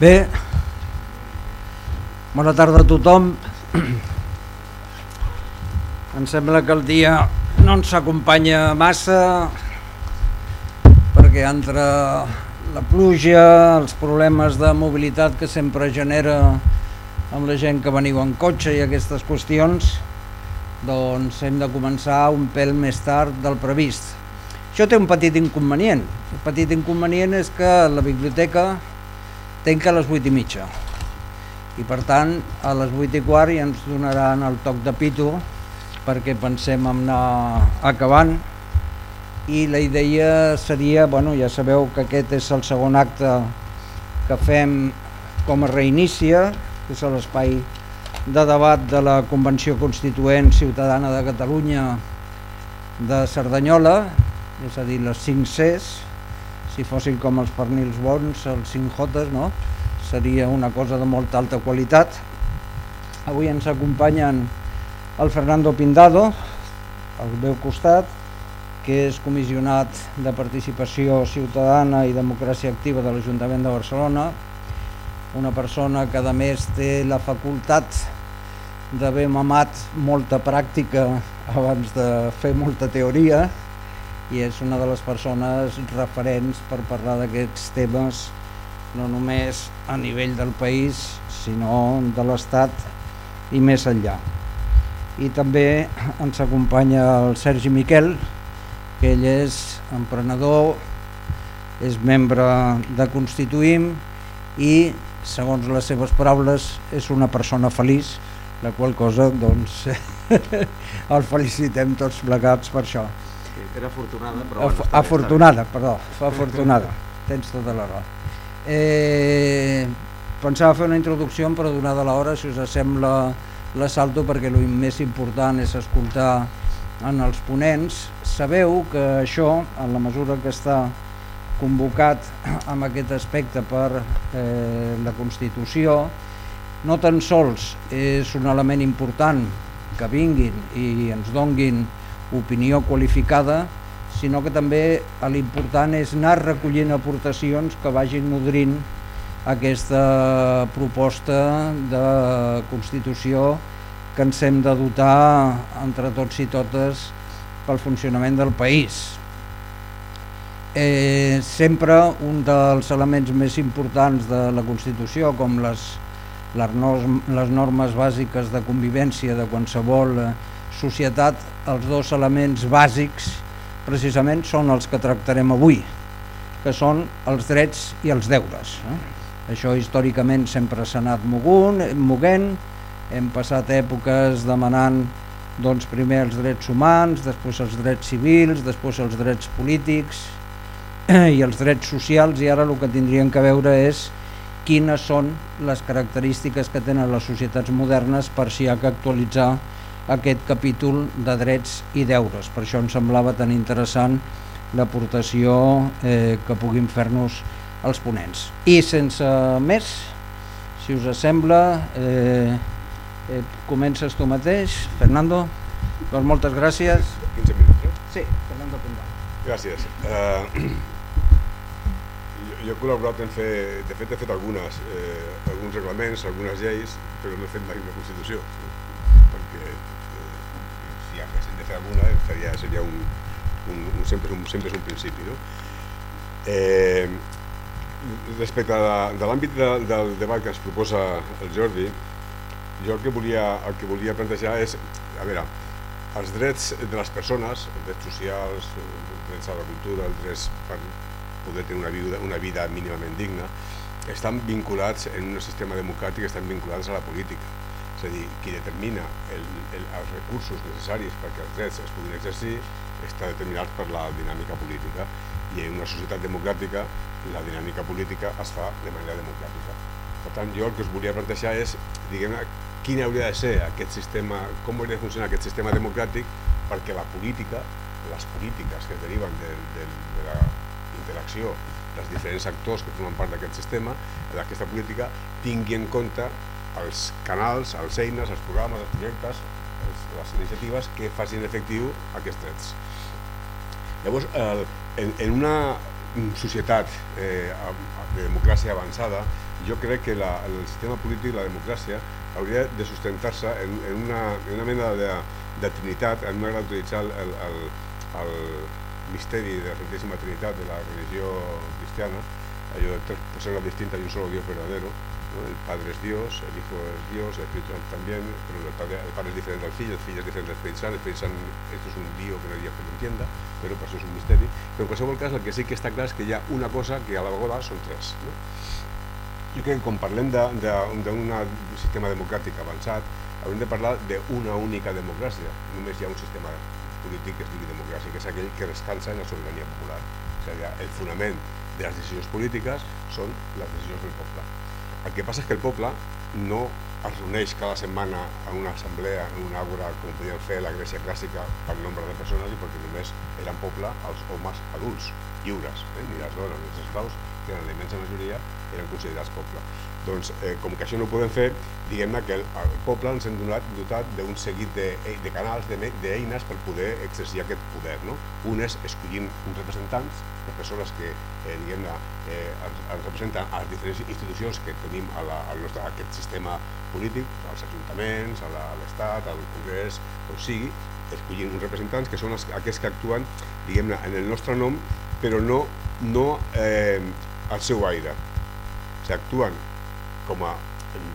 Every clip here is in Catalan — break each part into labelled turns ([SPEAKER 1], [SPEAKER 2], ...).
[SPEAKER 1] Bé, bona tarda a tothom. Em sembla que el dia no ens acompanya massa perquè entre la pluja, els problemes de mobilitat que sempre genera amb la gent que veniu en cotxe i aquestes qüestions, doncs hem de començar un pèl més tard del previst. Això té un petit inconvenient. El petit inconvenient és que la biblioteca tanca a les 8 i mitja. I per tant a les 8 i quart ja ens donaran el toc de pito perquè pensem en anar acabant. I la idea seria, bueno, ja sabeu que aquest és el segon acte que fem com a reinicia, que és l'espai de debat de la Convenció Constituent Ciutadana de Catalunya de Cerdanyola, és a dir, les 5 Cs, si fossin com els pernils bons, els 5 Jotes, no? seria una cosa de molta alta qualitat. Avui ens acompanyen el Fernando Pindado, al meu costat, que és comissionat de participació ciutadana i democràcia activa de l'Ajuntament de Barcelona, una persona que a més té la facultat d'haver mamat molta pràctica abans de fer molta teoria i és una de les persones referents per parlar d'aquests temes no només a nivell del país sinó de l'Estat i més enllà. I també ens acompanya el Sergi Miquel, que ell és emprenedor, és membre de Constituïm i, segons les seves paraules, és una persona feliç, la qual cosa doncs, el felicitem tots plegats per això.
[SPEAKER 2] Era afortunada, però...
[SPEAKER 1] Af afortunada, perdó, afortunada, tens tota la raó. Eh, pensava fer una introducció però donada l'hora, si us sembla la salto perquè el més important és escoltar en els ponents. Sabeu que això, en la mesura que està convocat amb aquest aspecte per eh, la Constitució, no tan sols és un element important que vinguin i ens donguin opinió qualificada, sinó que també l'important és anar recollint aportacions que vagin nodrint aquesta proposta de Constitució que ens hem de dotar entre tots i totes pel funcionament del país. Eh, sempre un dels elements més importants de la Constitució, com les, les, normes, bàsiques de convivència de qualsevol societat, els dos elements bàsics precisament són els que tractarem avui, que són els drets i els deures. Eh? Això històricament sempre s'ha anat mogunt, moguent, hem passat èpoques demanant doncs, primer els drets humans, després els drets civils, després els drets polítics i els drets socials i ara el que tindrien que veure és quines són les característiques que tenen les societats modernes per si ha que actualitzar aquest capítol de drets i deures. Per això em semblava tan interessant l'aportació eh, que puguin fer-nos els ponents. I sense més, si us sembla, eh, eh, comences tu mateix, Fernando. Doncs moltes gràcies.
[SPEAKER 3] 15 minuts, no?
[SPEAKER 1] Sí, Fernando Pindal.
[SPEAKER 3] Gràcies. Uh, jo, jo he col·laborat en fer, de fet he fet algunes, eh, alguns reglaments, algunes lleis, però no he fet mai una Constitució, haguéssim de fer alguna seria, un, un, un, sempre, un, sempre és un principi. No? Eh, respecte de, de l'àmbit de, del debat que ens proposa el Jordi, jo el que volia, el que volia plantejar és, a veure, els drets de les persones, els drets socials, els drets a la cultura, els drets per poder tenir una vida, una vida mínimament digna, estan vinculats en un sistema democràtic, estan vinculats a la política. És a dir, qui determina el, el, els recursos necessaris perquè els drets es puguin exercir està determinat per la dinàmica política i en una societat democràtica la dinàmica política es fa de manera democràtica. Per tant, jo el que us volia plantejar és, diguem quin hauria de ser aquest sistema, com hauria de funcionar aquest sistema democràtic perquè la política, les polítiques que deriven de, de, de la interacció dels diferents actors que formen part d'aquest sistema, d'aquesta política, tingui en compte els canals, els eines, els programes, els projectes, els, les iniciatives que facin efectiu aquests drets. Llavors, el, en, en una societat eh, de democràcia avançada, jo crec que la, el sistema polític, la democràcia, hauria de sustentar-se en, en, una, en una mena de, de trinitat, en una utilitzar el, el, el, el misteri de la Santíssima Trinitat de la religió cristiana, allò de tres persones distintas y un solo Dios verdadero. El Padre es Dios, el Hijo es Dios, el Espíritu Santo también, pero el Padre, el padre es diferente al Fill, el Fill es diferente al Espíritu Santo, el Espíritu Santo, esto es un Dios que que lo entienda, però per això és un misteri, però en qualsevol cas el que sí que està clar és que ha una cosa que a la vegada són tres. No? Jo crec que quan parlem d'un sistema democràtic avançat, haurem de parlar d'una única democràcia. Només hi ha un sistema polític que es digui democràcia, que és aquell que descansa en la sobirania popular. O sigui, el fonament de les decisions polítiques són les decisions del poble. El que passa és que el poble no es reuneix cada setmana en una assemblea, en una àgora, com podien fer la Grècia clàssica per nombre de persones i perquè només eren poble els homes adults, lliures, eh? ni les dones ni els esclaus, que eren la immensa majoria, eren considerats poble. Doncs, eh, com que això no ho podem fer, diguem-ne que el, el poble ens hem donat, dotat d'un seguit de, eh, de canals, d'eines per poder exercir aquest poder. No? Un és escollint uns representants, les persones que eh, diguem-ne eh, ens, representen a les diferents institucions que tenim a la, al nostre, a aquest sistema polític, als ajuntaments, a l'Estat, al Congrés, on sigui, escollint uns representants que són els, aquests que actuen diguem-ne en el nostre nom, però no, no eh, al seu aire. O sigui, actuen com a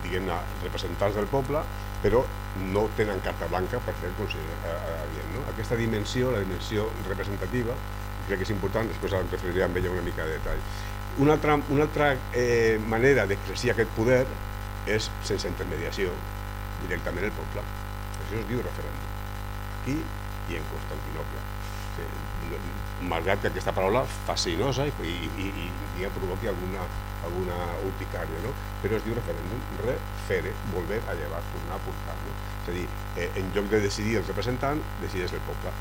[SPEAKER 3] diguem-ne representants del poble, però no tenen carta blanca per fer el adient. No? Aquesta dimensió, la dimensió representativa, crec que és important, després ens referiré amb ella una mica de detall. Una altra, una altra eh, manera d'exercir aquest poder és sense intermediació, directament el poble. Això es diu referèndum. Aquí i en Constantinople. Malgrat que aquesta paraula fascinosa i, i, i, i provoqui alguna alguna urticària, no? però es diu referèndum, refere, volver a llevar, tornar a portar. No? És a dir, eh, en lloc de decidir el representant, decideix el poble.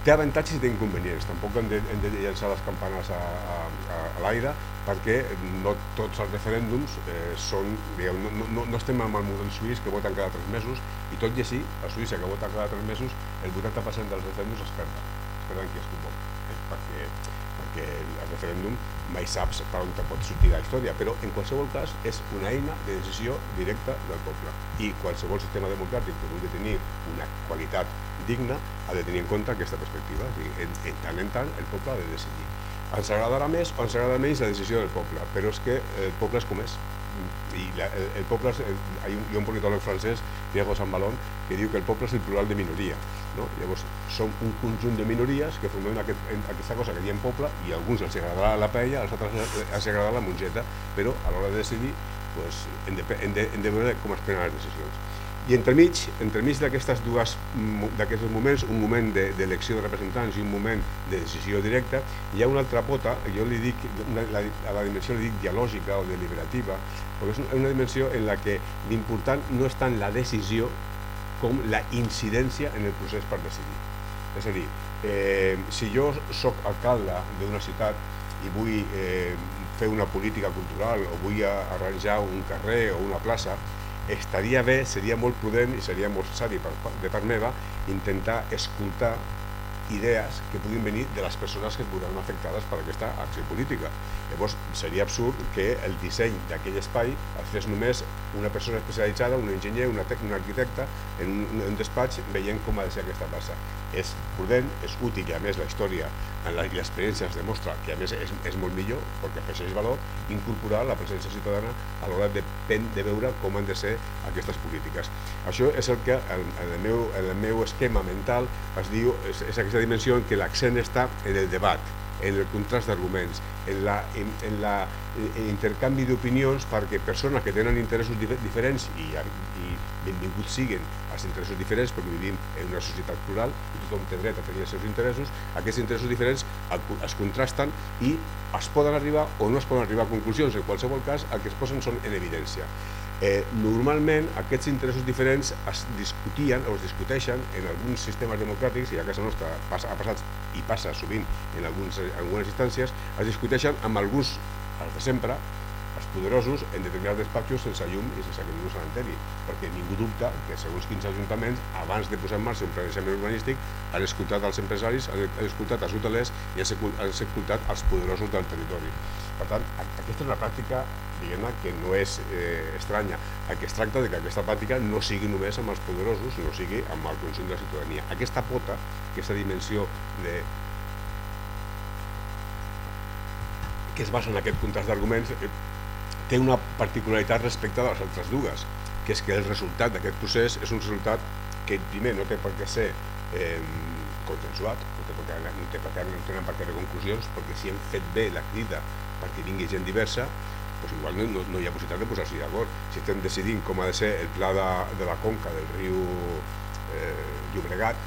[SPEAKER 3] Té avantatges i té inconvenients, tampoc hem de, hem de llançar les campanes a, a, a l'aire perquè no tots els referèndums eh, són, digueu, no, no, no estem amb el model suís que voten cada tres mesos i tot i així, a Suïssa que vota cada tres mesos, el 80% dels referèndums es perden, es perden qui es convoca, referèndum mai saps per on te pot sortir la història, però en qualsevol cas és una eina de decisió directa del poble i qualsevol sistema democràtic que vulgui tenir una qualitat digna ha de tenir en compte aquesta perspectiva, és dir, en, en tant en tant el poble ha de decidir. Ens agradarà més o ens agradarà menys la decisió del poble, però és que el poble és com és, i la, el, el poble, és, el, hi ha un politòleg francès, Diego Sambalón, que diu que el poble és el plural de minoria. No? Llavors, som un conjunt de minories que formem aquest, aquesta cosa que diem poble i a alguns els agradarà la paella, als altres els agradarà la mongeta, però a l'hora de decidir pues, hem, de, hem, de, hem de veure com es prenen les decisions. I entremig, entremig d'aquests moments, un moment d'elecció de, de representants i un moment de decisió directa, hi ha una altra pota, jo li dic, una, la, a la dimensió li dic dialògica o deliberativa, perquè és una dimensió en la que l'important no és tant la decisió com la incidència en el procés per decidir. És a dir, eh, si jo sóc alcalde d'una ciutat i vull eh, fer una política cultural o vull arranjar un carrer o una plaça, estaria bé, seria molt prudent i seria molt savi per, de part meva intentar escoltar idees que puguin venir de les persones que es veuran afectades per aquesta acció política. Llavors, seria absurd que el disseny d'aquell espai el fes només una persona especialitzada, un enginyer, una un arquitecte, en un, un despatx veient com ha de ser aquesta plaça. És prudent, és útil i a més la història i l'experiència ens demostra que a més és, és molt millor perquè afegeix valor incorporar la presència ciutadana a l'hora de, de veure com han de ser aquestes polítiques. Això és el que en el, meu, en el meu esquema mental es diu, és, és aquesta dimensió en què l'accent està en el debat, en el contrast d'arguments, en l'intercanvi d'opinions perquè persones que tenen interessos diferents i, i benvinguts siguen els interessos diferents perquè vivim en una societat plural i tothom té dret a tenir els seus interessos, aquests interessos diferents es contrasten i es poden arribar o no es poden arribar a conclusions, en qualsevol cas el que es posen són en evidència. Eh, normalment aquests interessos diferents es discutien o es discuteixen en alguns sistemes democràtics, i a casa nostra passa, ha passat i passa sovint en, alguns, en algunes instàncies, es discuteixen amb alguns, els de sempre, poderosos en determinats despatxos sense llum i sense que ningú se perquè ningú dubta que segons quins ajuntaments, abans de posar en marxa un planejament urbanístic, han escoltat els empresaris, han escoltat els hotelers i han escoltat els poderosos del territori. Per tant, aquesta és una pràctica que no és eh, estranya. El que es tracta de que aquesta pràctica no sigui només amb els poderosos, no sigui amb el conjunt de la ciutadania. Aquesta pota, aquesta dimensió de, que es basa en aquest contrast d'arguments, eh, té una particularitat respecte de les altres dues, que és que el resultat d'aquest procés és un resultat que primer no té per què ser eh, consensuat, no té per què, no té per què, no tenen per què haver conclusions, perquè si hem fet bé la crida perquè vingui gent diversa, doncs igual no, no, no hi ha possibilitat de posar-s'hi d'acord. Si estem decidint com ha de ser el pla de, de la conca del riu eh, Llobregat,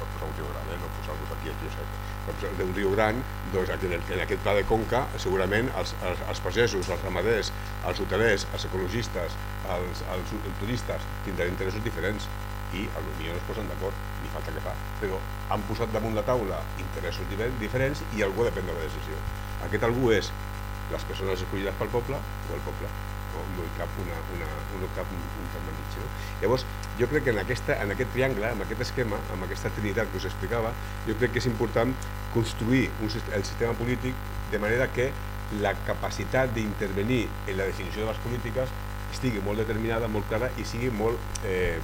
[SPEAKER 3] pot posar un riu gran, eh? no posar-vos aquí el Josep, d'un riu gran, doncs en, en aquest pla de conca segurament els, els, els pagesos, els ramaders, els hotelers, els ecologistes, els, els, els turistes tindran interessos diferents i potser no es posen d'acord, ni falta que fa, però han posat damunt la taula interessos diferents i algú ha de prendre la decisió. Aquest algú és les persones escollides pel poble o el poble no, hi cap, una, una, no cap un, un terme mig. No? Llavors, jo crec que en, aquesta, en aquest triangle, en aquest esquema, amb aquesta trinitat que us explicava, jo crec que és important construir un, el sistema polític de manera que la capacitat d'intervenir en la definició de les polítiques estigui molt determinada, molt clara i sigui molt, eh,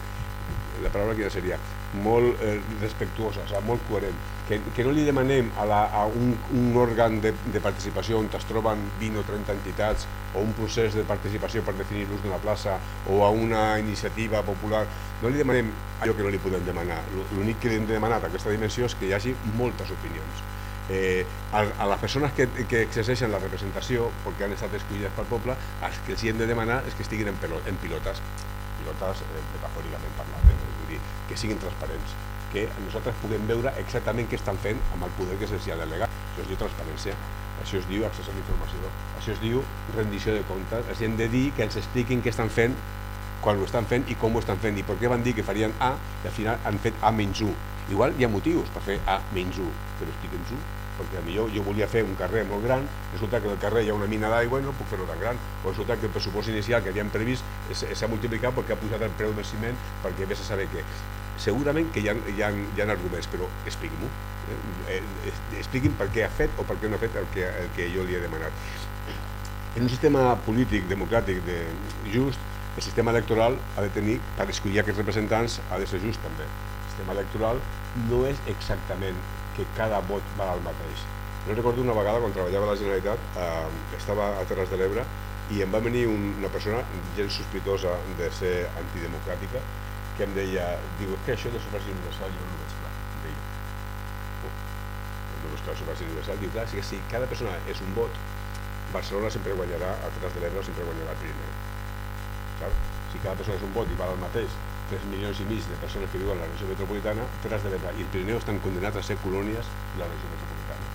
[SPEAKER 3] la paraula quina seria, molt eh, respectuosa, o sigui, molt coherent. Que, que no li demanem a, la, a un, un òrgan de, de participació on es troben 20 o 30 entitats o un procés de participació per definir l'ús d'una plaça o a una iniciativa popular, no li demanem allò que no li podem demanar. L'únic que li hem demanat a aquesta dimensió és que hi hagi moltes opinions. Eh, a, a les persones que, que exerceixen la representació, perquè han estat escollides pel poble, els que els hem de demanar és que estiguin en, en pilotes, pilotes eh, metafòricament parlant. Que siguin transparents, que nosaltres puguem veure exactament què estan fent amb el poder que se'ls ha delegat. Això es diu transparència, això es diu accés a informació, això es diu rendició de comptes, els hem de dir que ens expliquin què estan fent, quan ho estan fent i com ho estan fent i per què van dir que farien A i al final han fet A menys 1. Igual hi ha motius per fer A menys 1, però explica'ns-ho perquè millor jo volia fer un carrer molt gran, resulta que en el carrer hi ha una mina d'aigua i no puc fer-lo tan gran, o resulta que el pressupost inicial que havíem previst s'ha multiplicat perquè ha pujat el preu del ciment perquè vés a saber què. Segurament que hi ha, hi ha, hi ha arguments, però expliqui'm-ho. Eh? eh expliqui'm per què ha fet o per què no ha fet el que, el que jo li he demanat. En un sistema polític, democràtic, de, just, el sistema electoral ha de tenir, per escollir aquests representants, ha de ser just també. El sistema electoral no és exactament que cada vot val el mateix. Jo recordo una vegada, quan treballava a la Generalitat, eh, estava a Terres de l'Ebre i em va venir un, una persona gens sospitosa de ser antidemocràtica que em deia, diu, que això de sufragi universal jo no ho veig clar. Deia, oh, no veig clar sufragi universal. Diu, clar, si, si cada persona és un vot, Barcelona sempre guanyarà, a Terres de l'Ebre sempre guanyarà el. Saps? Si cada persona és un vot i val el mateix, 3 milions i mig de persones que viuen a la regió metropolitana, Terres de l'Ebre i el Pirineu estan condenats a ser colònies de la regió metropolitana.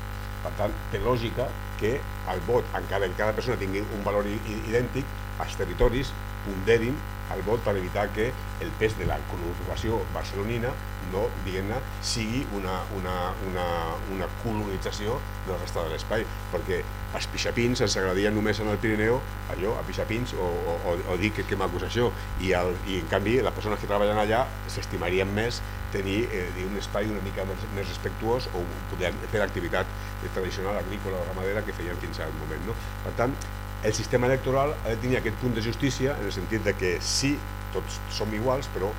[SPEAKER 3] Per tant, té lògica que el vot, encara que cada persona tingui un valor idèntic, els territoris ponderin el vot per evitar que el pes de la conurbació barcelonina no, diguem-ne, sigui una, una, una, una colonització de la resta de l'espai, perquè els pixapins ens agradien només en el Pirineu, allò, a pixapins, o, o, o dir que, que maco això, i, el, i en canvi les persones que treballen allà s'estimarien més tenir eh, un espai una mica més, més respectuós o poder fer l'activitat tradicional agrícola o ramadera que feien fins al moment. No? Per tant, el sistema electoral ha de tenir aquest punt de justícia en el sentit de que sí, tots som iguals, però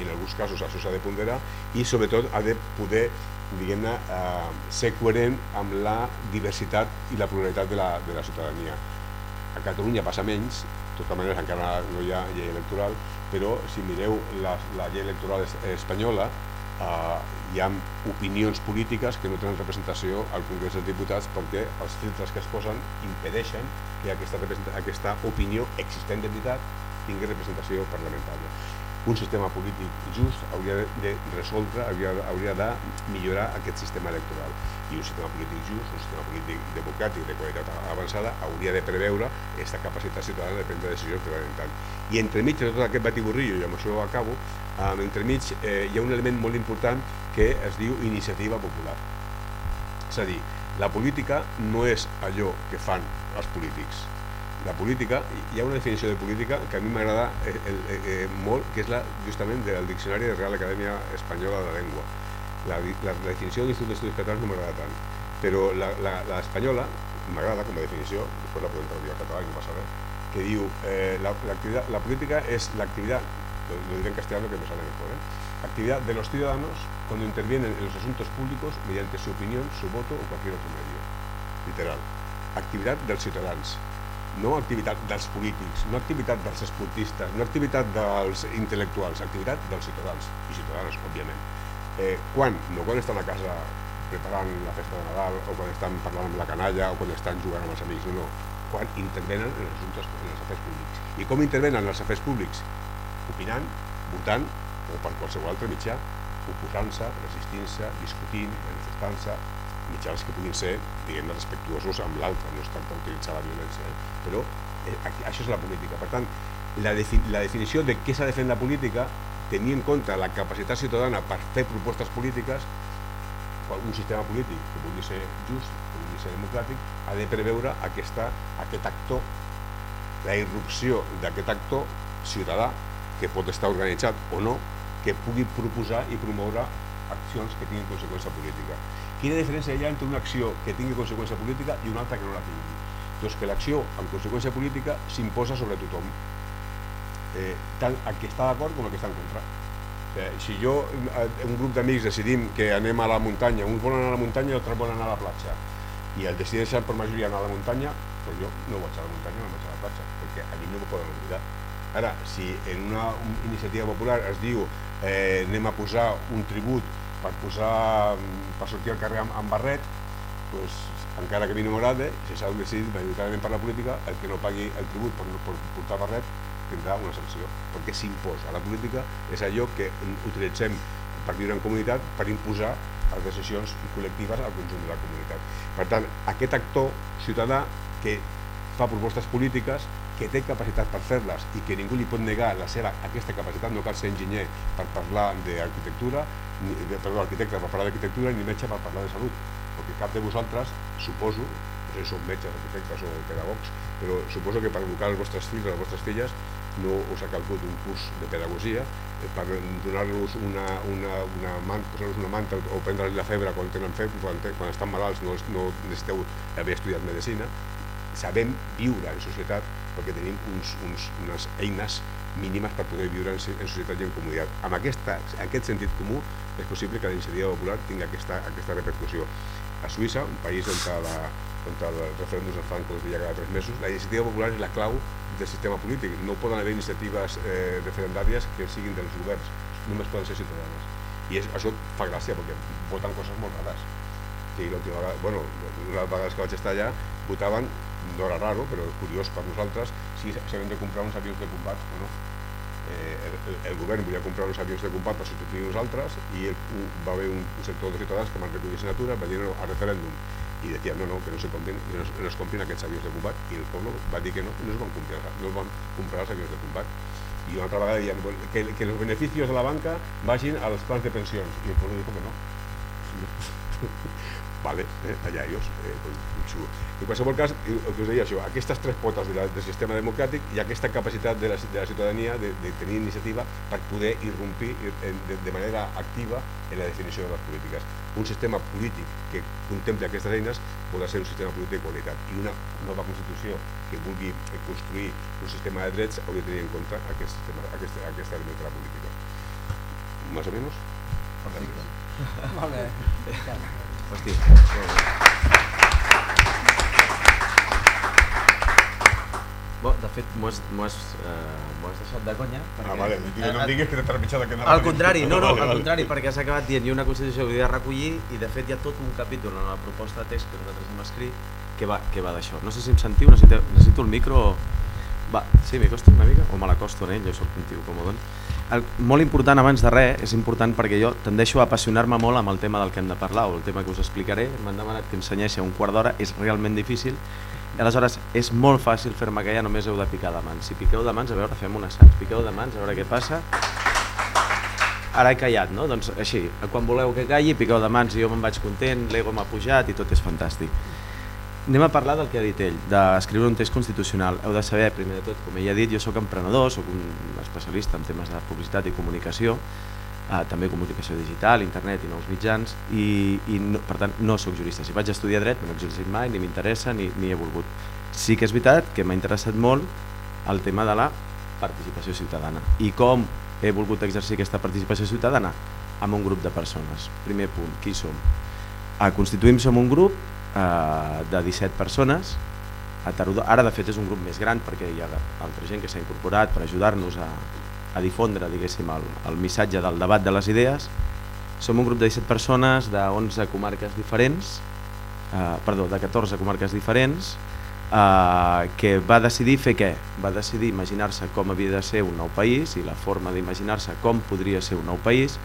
[SPEAKER 3] en alguns casos això s'ha de ponderar i sobretot ha de poder diguem-ne, eh, ser coherent amb la diversitat i la pluralitat de la, de la ciutadania. A Catalunya passa menys, de tota manera encara no hi ha llei electoral, però si mireu la, la llei electoral espanyola, eh, hi ha opinions polítiques que no tenen representació al Congrés dels Diputats perquè els filtres que es posen impedeixen que aquesta, aquesta opinió existent de veritat tingui representació parlamentària un sistema polític just hauria de resoldre, hauria, hauria de millorar aquest sistema electoral. I un sistema polític just, un sistema polític democràtic de qualitat avançada, hauria de preveure aquesta capacitat ciutadana de prendre decisions de tant tant. I entremig de tot aquest batiburrillo, i amb això acabo, eh, entremig eh, hi ha un element molt important que es diu iniciativa popular. És a dir, la política no és allò que fan els polítics, la política, hi ha una definició de política que a mi m'agrada eh, eh, eh, molt, que és la, justament del Diccionari de Real Acadèmia Espanyola de la Llengua. La, la, la definició de l'Institut d'Estudis Catalans no m'agrada tant, però l'espanyola m'agrada com a definició, després la podem traduir al català i no passa res, que diu eh, la, la política és l'activitat, lo, diré en castellano que me sale mejor, ¿eh? actividad de los ciudadanos cuando intervienen en los asuntos públicos mediante su opinión, su voto o cualquier otro medio. Literal. Activitat dels ciutadans, no activitat dels polítics, no activitat dels esportistes, no activitat dels intel·lectuals, activitat dels ciutadans i ciutadanes, òbviament. Eh, quan? No quan estan a casa preparant la festa de Nadal o quan estan parlant amb la canalla o quan estan jugant amb els amics, no, no. Quan intervenen en els, assumptes, en els afers públics. I com intervenen en els afers públics? Opinant, votant o per qualsevol altre mitjà, oposant-se, resistint-se, discutint, manifestant-se, mitjans que puguin ser, diguem respectuosos amb l'altre, no es tracta d'utilitzar la violència, eh? però eh, això és la política. Per tant, la, defi la definició de què s'ha de fer la política, tenir en compte la capacitat ciutadana per fer propostes polítiques, un sistema polític que vulgui ser just, que vulgui ser democràtic, ha de preveure aquesta, aquest actor, la irrupció d'aquest actor ciutadà, que pot estar organitzat o no, que pugui proposar i promoure accions que tinguin conseqüència política. Quina diferència hi ha entre una acció que tingui conseqüència política i una altra que no la tingui? Doncs que l'acció amb conseqüència política s'imposa sobre tothom, eh, tant el que està d'acord com el que està en contra. Eh, si jo, eh, un grup d'amics decidim que anem a la muntanya, uns volen anar a la muntanya i altres volen anar a la platja, i el decideixen per majoria anar a la muntanya, doncs jo no vaig a la muntanya, no vaig a la platja, perquè a mi no m'ho poden oblidar. Ara, si en una iniciativa popular es diu eh, anem a posar un tribut per, posar, per sortir al carrer amb, amb barret, pues, encara que a mi no m'agrada, si s'ha decidit majoritàriament per la política, el que no pagui el tribut per, per portar barret tindrà una sanció, perquè s'imposa. La política és allò que utilitzem per viure en comunitat per imposar les decisions col·lectives al conjunt de la comunitat. Per tant, aquest actor ciutadà que fa propostes polítiques que té capacitat per fer-les i que ningú li pot negar la seva, aquesta capacitat, no cal ser enginyer per parlar d'arquitectura, perdó, arquitecte per parlar d'arquitectura ni metge per parlar de salut, perquè cap de vosaltres, suposo, no sé si són metges, arquitectes o pedagogs, però suposo que per educar els vostres fills o les vostres filles no us ha calgut un curs de pedagogia eh, per donar-los una, una, una, manta, una manta o prendre-li la febre quan tenen febre, quan, quan estan malalts no, no necessiteu haver estudiat medicina sabem viure en societat perquè tenim uns, uns, unes eines mínimes per poder viure en, en societat i en comunitat. Amb aquesta, aquest sentit comú és possible que la iniciativa popular tingui aquesta, aquesta repercussió. A Suïssa, un país on, la, on el referèndum es fan, com es deia, cada tres mesos, la iniciativa popular és la clau del sistema polític. No poden haver iniciatives eh, referendàries que siguin dels governs, només poden ser ciutadanes. I és, això fa gràcia perquè voten coses molt rares. Sí, l'última vegada, bueno, les vegades que vaig estar allà votaven no era raro, però curiós per nosaltres, si s'havien de comprar uns avions de combat o no. Eh, el, el, govern volia comprar uns avions de combat per substituir nosaltres i el, va haver un, un sector de ciutadans que van recollir signatura, van dir no, a referèndum i decía no, no, que no se compren, que no, no es comprin aquests avions de combat i el poble va dir que no, no es van comprar, no es van comprar els avions de combat. I una altra vegada deien que, que els beneficis de la banca vagin als plans de pensions i el poble dijo que no vale, eh, allà ells, eh, xulo. En qualsevol cas, el que us deia això, aquestes tres potes de la, del sistema democràtic i aquesta capacitat de la, de la ciutadania de, de tenir iniciativa per poder irrompir en, de, de manera activa en la definició de les polítiques. Un sistema polític que contempli aquestes eines pot ser un sistema polític de qualitat i una nova Constitució que vulgui construir un sistema de drets hauria de tenir en compte aquest, sistema, aquest, aquest element de la política. Más o menos?
[SPEAKER 1] Perfecte. Molt bé.
[SPEAKER 2] Hosti. Bo, de fet, m'ho has, has, eh, has deixat de conya.
[SPEAKER 3] Perquè, ah, vale, no em diguis que t'he trepitjat que
[SPEAKER 2] Al contrari, no, no, al contrari, perquè has acabat dient hi ha una Constitució que havia de recollir i de fet hi ha tot un capítol en la proposta de text que nosaltres hem escrit que va, que va d'això. No sé si em sentiu, necessito, necessito el micro... Va, sí, m'hi costo una mica? O me l'acosto en ell, jo soc un tio comodon. El, molt important abans de res, és important perquè jo tendeixo a apassionar-me molt amb el tema del que hem de parlar o el tema que us explicaré. M'han demanat que ensenyessi un quart d'hora, és realment difícil. I aleshores és molt fàcil fer-me callar, només heu de picar de mans. Si piqueu de mans, a veure, fem un assaig. Piqueu de mans, a veure què passa. Ara he callat, no? Doncs així, quan voleu que calli, piqueu de mans i jo me'n vaig content, l'ego m'ha pujat i tot és fantàstic. Anem a parlar del que ha dit ell, d'escriure un text constitucional. Heu de saber, primer de tot, com ell ha dit, jo sóc emprenedor, sóc un especialista en temes de publicitat i comunicació, eh, també comunicació digital, internet i nous mitjans, i, i no, per tant no sóc jurista. Si vaig estudiar dret, no he exercit mai, ni m'interessa, ni, ni he volgut. Sí que és veritat que m'ha interessat molt el tema de la participació ciutadana. I com he volgut exercir aquesta participació ciutadana? Amb un grup de persones. Primer punt, qui som? A Constituïm som un grup eh, de 17 persones, a Tarudó, ara de fet és un grup més gran perquè hi ha altra gent que s'ha incorporat per ajudar-nos a, a difondre diguéssim el, el missatge del debat de les idees. Som un grup de 17 persones de 11 comarques diferents, eh, perdó, de 14 comarques diferents, eh, que va decidir fer què? Va decidir imaginar-se com havia de ser un nou país i la forma d'imaginar-se com podria ser un nou país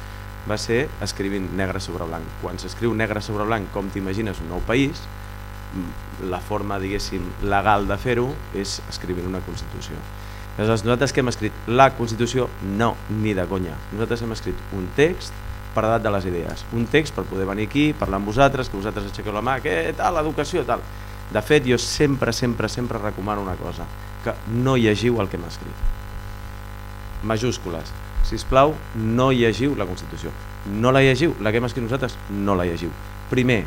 [SPEAKER 2] va ser escrivint negre sobre blanc. Quan s'escriu negre sobre blanc com t'imagines un nou país, la forma diguéssim legal de fer-ho és escrivint una Constitució. Aleshores, nosaltres que hem escrit la Constitució, no, ni de conya. Nosaltres hem escrit un text per edat de les idees. Un text per poder venir aquí, parlar amb vosaltres, que vosaltres aixequeu la mà, què tal, l'educació, tal. De fet, jo sempre, sempre, sempre recomano una cosa, que no llegiu el que hem escrit. Majúscules si us plau, no llegiu la Constitució. No la llegiu, la que hem escrit nosaltres, no la llegiu. Primer,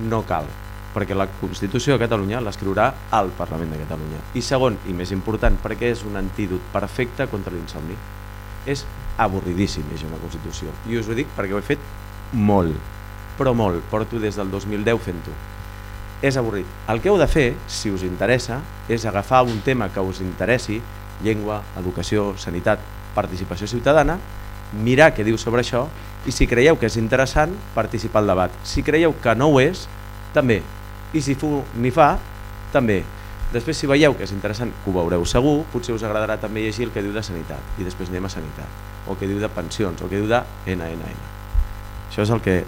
[SPEAKER 2] no cal, perquè la Constitució de Catalunya l'escriurà al Parlament de Catalunya. I segon, i més important, perquè és un antídot perfecte contra l'insomni. És avorridíssim llegir una Constitució. I us ho dic perquè ho he fet molt, però molt. Porto des del 2010 fent-ho. És avorrit. El que heu de fer, si us interessa, és agafar un tema que us interessi, llengua, educació, sanitat, participació ciutadana, mirar què diu sobre això i si creieu que és interessant, participar al debat. Si creieu que no ho és, també. I si ni fa, també. Després, si veieu que és interessant, que ho veureu segur, potser us agradarà també llegir el que diu de sanitat, i després anem a sanitat, o que diu de pensions, o que diu de NNN. Això és el que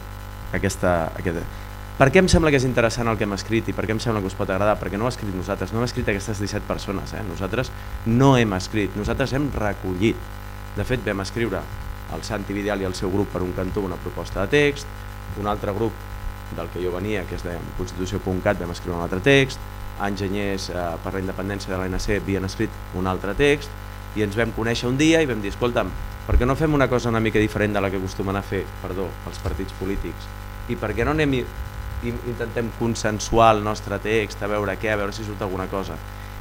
[SPEAKER 2] aquesta... aquesta... Per què em sembla que és interessant el que hem escrit i per què em sembla que us pot agradar? Perquè no ho hem escrit nosaltres, no hem escrit aquestes 17 persones, eh? nosaltres no hem escrit, nosaltres hem recollit de fet, vam escriure el Santi Vidal i el seu grup per un cantó una proposta de text, un altre grup del que jo venia, que és de Constitució.cat, vam escriure un altre text, enginyers eh, per la independència de l'ANC havien escrit un altre text, i ens vam conèixer un dia i vam dir, escolta'm, per què no fem una cosa una mica diferent de la que acostumen a fer, perdó, els partits polítics, i per què no anem intentem consensuar el nostre text, a veure què, a veure si surt alguna cosa.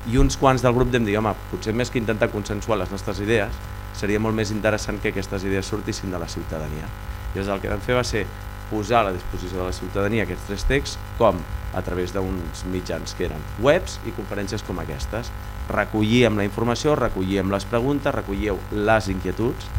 [SPEAKER 2] I uns quants del grup vam dir, home, potser més que intentar consensuar les nostres idees, seria molt més interessant que aquestes idees sortissin de la ciutadania. I el que vam fer va ser posar a la disposició de la ciutadania aquests tres texts com a través d'uns mitjans que eren webs i conferències com aquestes. Recollíem la informació, recollíem les preguntes, recollíeu les inquietuds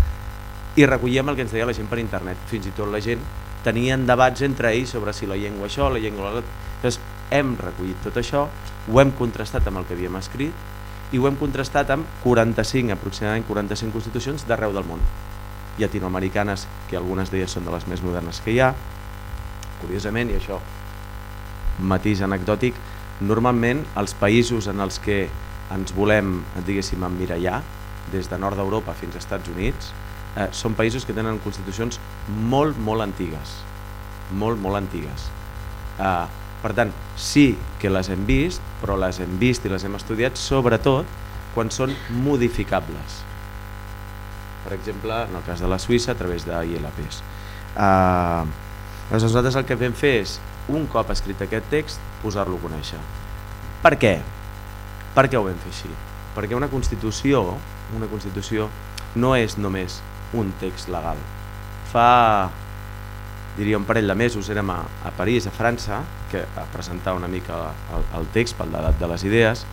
[SPEAKER 2] i recollíem el que ens deia la gent per internet. Fins i tot la gent tenien debats entre ells sobre si la llengua això, la llengua l'altra. Llavors hem recollit tot això, ho hem contrastat amb el que havíem escrit i ho hem contrastat amb 45, aproximadament 45 constitucions d'arreu del món. Llatinoamericanes, que algunes d'elles són de les més modernes que hi ha. Curiosament, i això matís anecdòtic, normalment els països en els que ens volem, diguéssim, emmirallar, des de nord d'Europa fins als Estats Units, eh, són països que tenen constitucions molt, molt antigues. Molt, molt antigues. Eh, per tant, sí que les hem vist, però les hem vist i les hem estudiat sobretot quan són modificables. Per exemple, en el cas de la Suïssa, a través d'ILPs. Uh, nosaltres el que vam fer és, un cop escrit aquest text, posar-lo a conèixer. Per què? Per què ho vam fer així? Perquè una Constitució, una Constitució no és només un text legal. Fa diria un parell de mesos érem a, a París, a França, que a presentar una mica el, el text pel debat de les idees,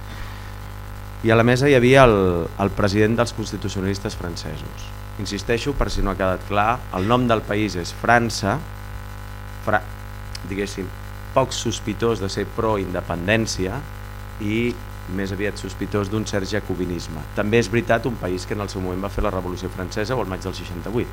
[SPEAKER 2] i a la mesa hi havia el, el president dels constitucionalistes francesos. Insisteixo, per si no ha quedat clar, el nom del país és França, fra, diguéssim, poc sospitós de ser pro-independència i més aviat sospitós d'un cert jacobinisme. També és veritat un país que en el seu moment va fer la Revolució Francesa o el maig del 68.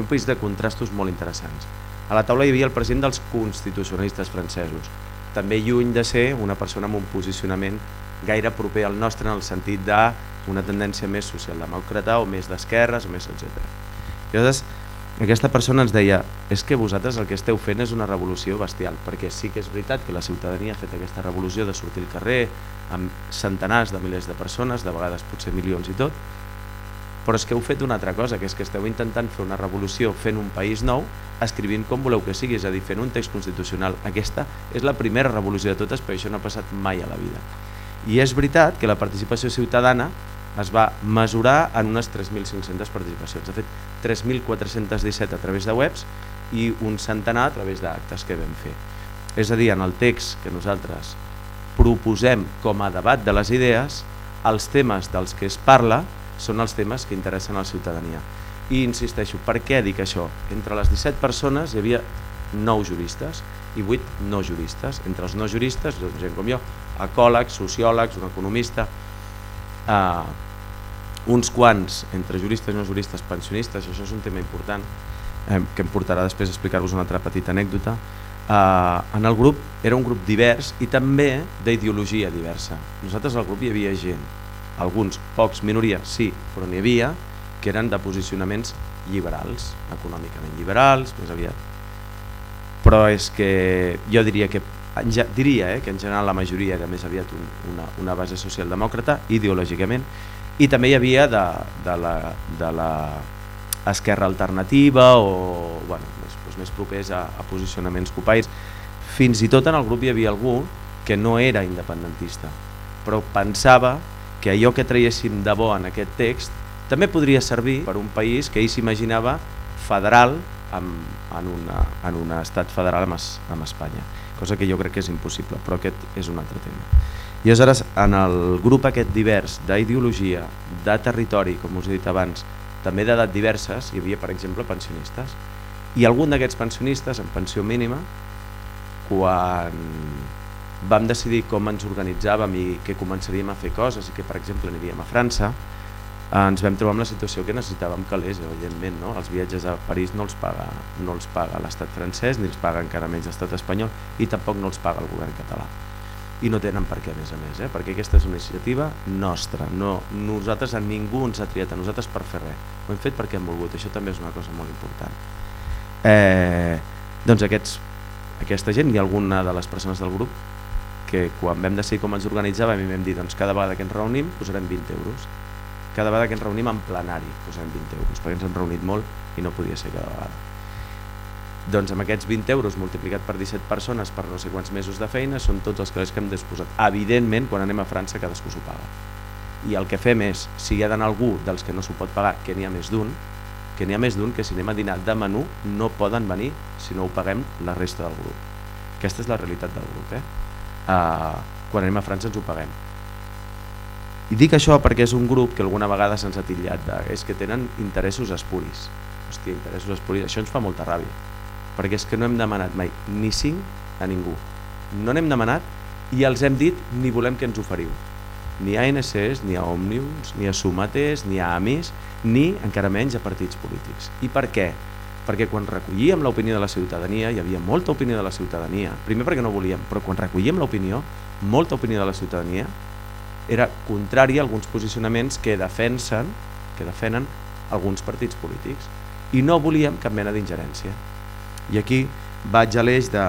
[SPEAKER 2] Un país de contrastos molt interessants. A la taula hi havia el president dels constitucionalistes francesos, també lluny de ser una persona amb un posicionament gaire proper al nostre en el sentit d'una tendència més socialdemòcrata o més d'esquerres o més etc. Llavors, aquesta persona ens deia és que vosaltres el que esteu fent és una revolució bestial, perquè sí que és veritat que la ciutadania ha fet aquesta revolució de sortir al carrer amb centenars de milers de persones, de vegades potser milions i tot, però és que heu fet una altra cosa, que és que esteu intentant fer una revolució fent un país nou, escrivint com voleu que sigui, és a dir, fent un text constitucional. Aquesta és la primera revolució de totes, però això no ha passat mai a la vida. I és veritat que la participació ciutadana es va mesurar en unes 3.500 participacions. De fet, 3.417 a través de webs i un centenar a través d'actes que vam fer. És a dir, en el text que nosaltres proposem com a debat de les idees, els temes dels que es parla són els temes que interessen a la ciutadania. I insisteixo, per què dic això? Entre les 17 persones hi havia 9 juristes i 8 no juristes. Entre els no juristes, doncs, gent com jo, ecòlegs, sociòlegs, un economista, eh, uns quants entre juristes i no juristes pensionistes, això és un tema important eh, que em portarà després a explicar-vos una altra petita anècdota. Eh, en el grup era un grup divers i també d'ideologia diversa. Nosaltres al grup hi havia gent alguns, pocs, minoria, sí, però n'hi havia que eren de posicionaments lliberals, econòmicament liberals, més aviat. Però és que jo diria que ja, diria eh, que en general la majoria era més aviat un, una, una base socialdemòcrata, ideològicament, i també hi havia de, de, la, de la esquerra alternativa o bueno, més, doncs més propers a, a posicionaments copaires. Fins i tot en el grup hi havia algú que no era independentista, però pensava que allò que traiéssim de bo en aquest text també podria servir per un país que ell s'imaginava federal amb, en, una, en un estat federal amb, amb Espanya, cosa que jo crec que és impossible, però aquest és un altre tema. I aleshores, en el grup aquest divers d'ideologia, de territori, com us he dit abans, també d'edat diverses, hi havia, per exemple, pensionistes. I algun d'aquests pensionistes, en pensió mínima, quan vam decidir com ens organitzàvem i que començaríem a fer coses i que per exemple aniríem a França ens vam trobar amb la situació que necessitàvem calés, evidentment, no? els viatges a París no els paga, no els paga l'estat francès ni els paga encara menys l'estat espanyol i tampoc no els paga el govern català i no tenen per què a més a més, eh? perquè aquesta és una iniciativa nostra, no, nosaltres a ningú ens ha triat a nosaltres per fer res, ho hem fet perquè hem volgut, això també és una cosa molt important. Eh, doncs aquests, aquesta gent i alguna de les persones del grup que quan vam decidir com ens organitzàvem i vam dir doncs cada vegada que ens reunim posarem 20 euros. Cada vegada que ens reunim en plenari posarem 20 euros perquè ens hem reunit molt i no podia ser cada vegada doncs amb aquests 20 euros multiplicat per 17 persones per no sé quants mesos de feina són tots els calés que hem disposat evidentment quan anem a França cadascú s'ho paga i el que fem és, si hi ha d'anar algú dels que no s'ho pot pagar, que n'hi ha més d'un que n'hi ha més d'un que si anem a dinar de menú no poden venir si no ho paguem la resta del grup aquesta és la realitat del grup eh? eh, quan anem a França ens ho paguem. I dic això perquè és un grup que alguna vegada se'ns ha titllat de, és que tenen interessos espuris. Hòstia, interessos espuris, això ens fa molta ràbia, perquè és que no hem demanat mai ni cinc a ningú. No n'hem demanat i els hem dit ni volem que ens oferiu. Ni a ANCs, ni a Òmniums, ni a Sumates, ni a AMIS, ni encara menys a partits polítics. I per què? perquè quan recollíem l'opinió de la ciutadania, hi havia molta opinió de la ciutadania, primer perquè no volíem, però quan recollíem l'opinió, molta opinió de la ciutadania era contrària a alguns posicionaments que defensen, que defenen alguns partits polítics i no volíem cap mena d'ingerència. I aquí vaig a l'eix de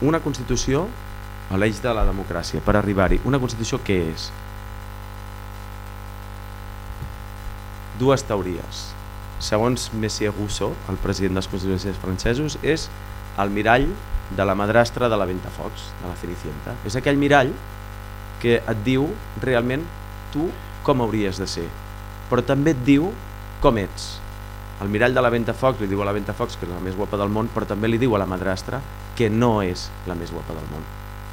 [SPEAKER 2] una Constitució a l'eix de la democràcia, per arribar-hi. Una Constitució què és? Dues teories segons Messier Rousseau, el president dels constitucions francesos, és el mirall de la madrastra de la Ventafocs, de la Cenicienta. És aquell mirall que et diu realment tu com hauries de ser, però també et diu com ets. El mirall de la Ventafocs li diu a la Ventafocs que és la més guapa del món, però també li diu a la madrastra que no és la més guapa del món,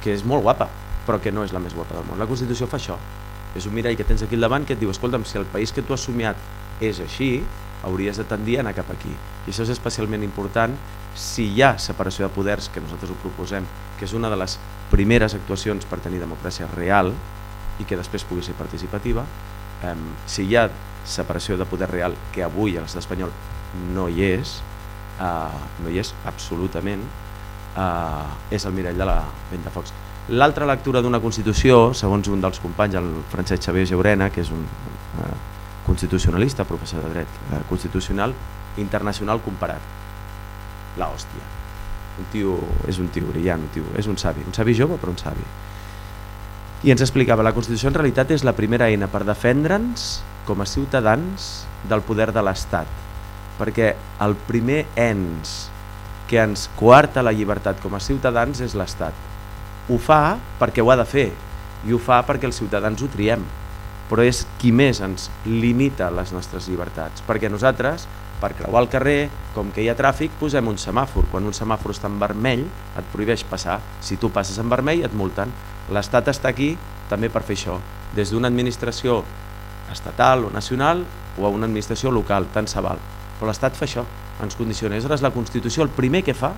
[SPEAKER 2] que és molt guapa, però que no és la més guapa del món. La Constitució fa això. És un mirall que tens aquí al davant que et diu, escolta'm, si el país que tu has somiat és així, hauries de tendir a anar cap aquí. I això és especialment important si hi ha separació de poders, que nosaltres ho proposem, que és una de les primeres actuacions per tenir democràcia real i que després pugui ser participativa, eh, si hi ha separació de poder real, que avui a l'estat espanyol no hi és, eh, no hi és absolutament, eh, és el mirall de la Ventafocs. L'altra lectura d'una Constitució, segons un dels companys, el Francesc Xavier Jaurena, que és un eh, constitucionalista, professor de dret eh, constitucional, internacional comparat. La. Un tio, és un tio brillant, un tio, és un savi, un savi jove però un savi. I ens explicava, la Constitució en realitat és la primera eina per defendre'ns com a ciutadans del poder de l'Estat, perquè el primer ens que ens coarta la llibertat com a ciutadans és l'Estat. Ho fa perquè ho ha de fer i ho fa perquè els ciutadans ho triem, però és qui més ens limita les nostres llibertats, perquè nosaltres, per creuar el carrer, com que hi ha tràfic, posem un semàfor. Quan un semàfor està en vermell, et prohibeix passar. Si tu passes en vermell, et multen. L'Estat està aquí també per fer això, des d'una administració estatal o nacional o a una administració local, tant se val. Però l'Estat fa això, ens condiciona. Aleshores, la Constitució el primer que fa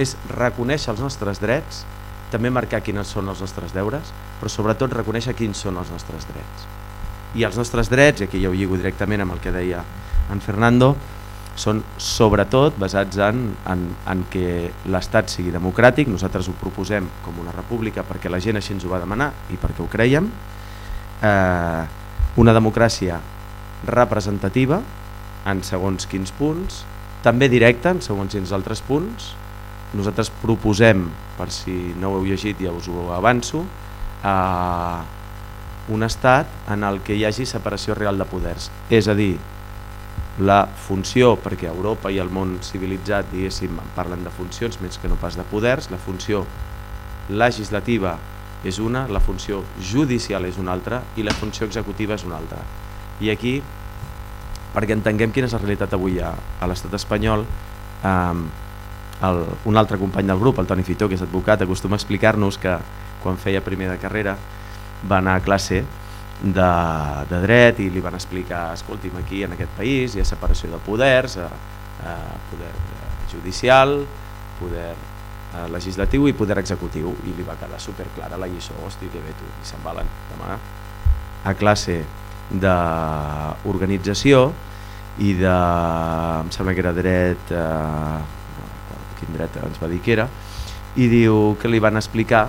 [SPEAKER 2] és reconèixer els nostres drets, també marcar quins són els nostres deures, però sobretot reconèixer quins són els nostres drets. I els nostres drets, i aquí ja ho lligo directament amb el que deia en Fernando, són sobretot basats en, en, en que l'Estat sigui democràtic, nosaltres ho proposem com una república perquè la gent així ens ho va demanar i perquè ho creiem, eh, una democràcia representativa, en segons quins punts, també directe en segons quins altres punts. Nosaltres proposem, per si no ho heu llegit ja us ho avanço, eh, un estat en el que hi hagi separació real de poders. És a dir, la funció, perquè Europa i el món civilitzat diguéssim parlen de funcions més que no pas de poders, la funció legislativa és una, la funció judicial és una altra i la funció executiva és una altra. I aquí perquè entenguem quina és la realitat avui a, a l'estat espanyol eh, el, un altre company del grup, el Toni Fitó, que és advocat, acostuma a explicar-nos que quan feia primer de carrera va anar a classe de, de dret i li van explicar, escolti'm, aquí en aquest país hi ha separació de poders, eh, eh, poder judicial, poder eh, legislatiu i poder executiu. I li va quedar superclara la lliçó, hosti, que bé tu, i se'n valen demà a classe d'organització i de, em sembla que era dret, eh, quin dret ens va dir que era, i diu que li van explicar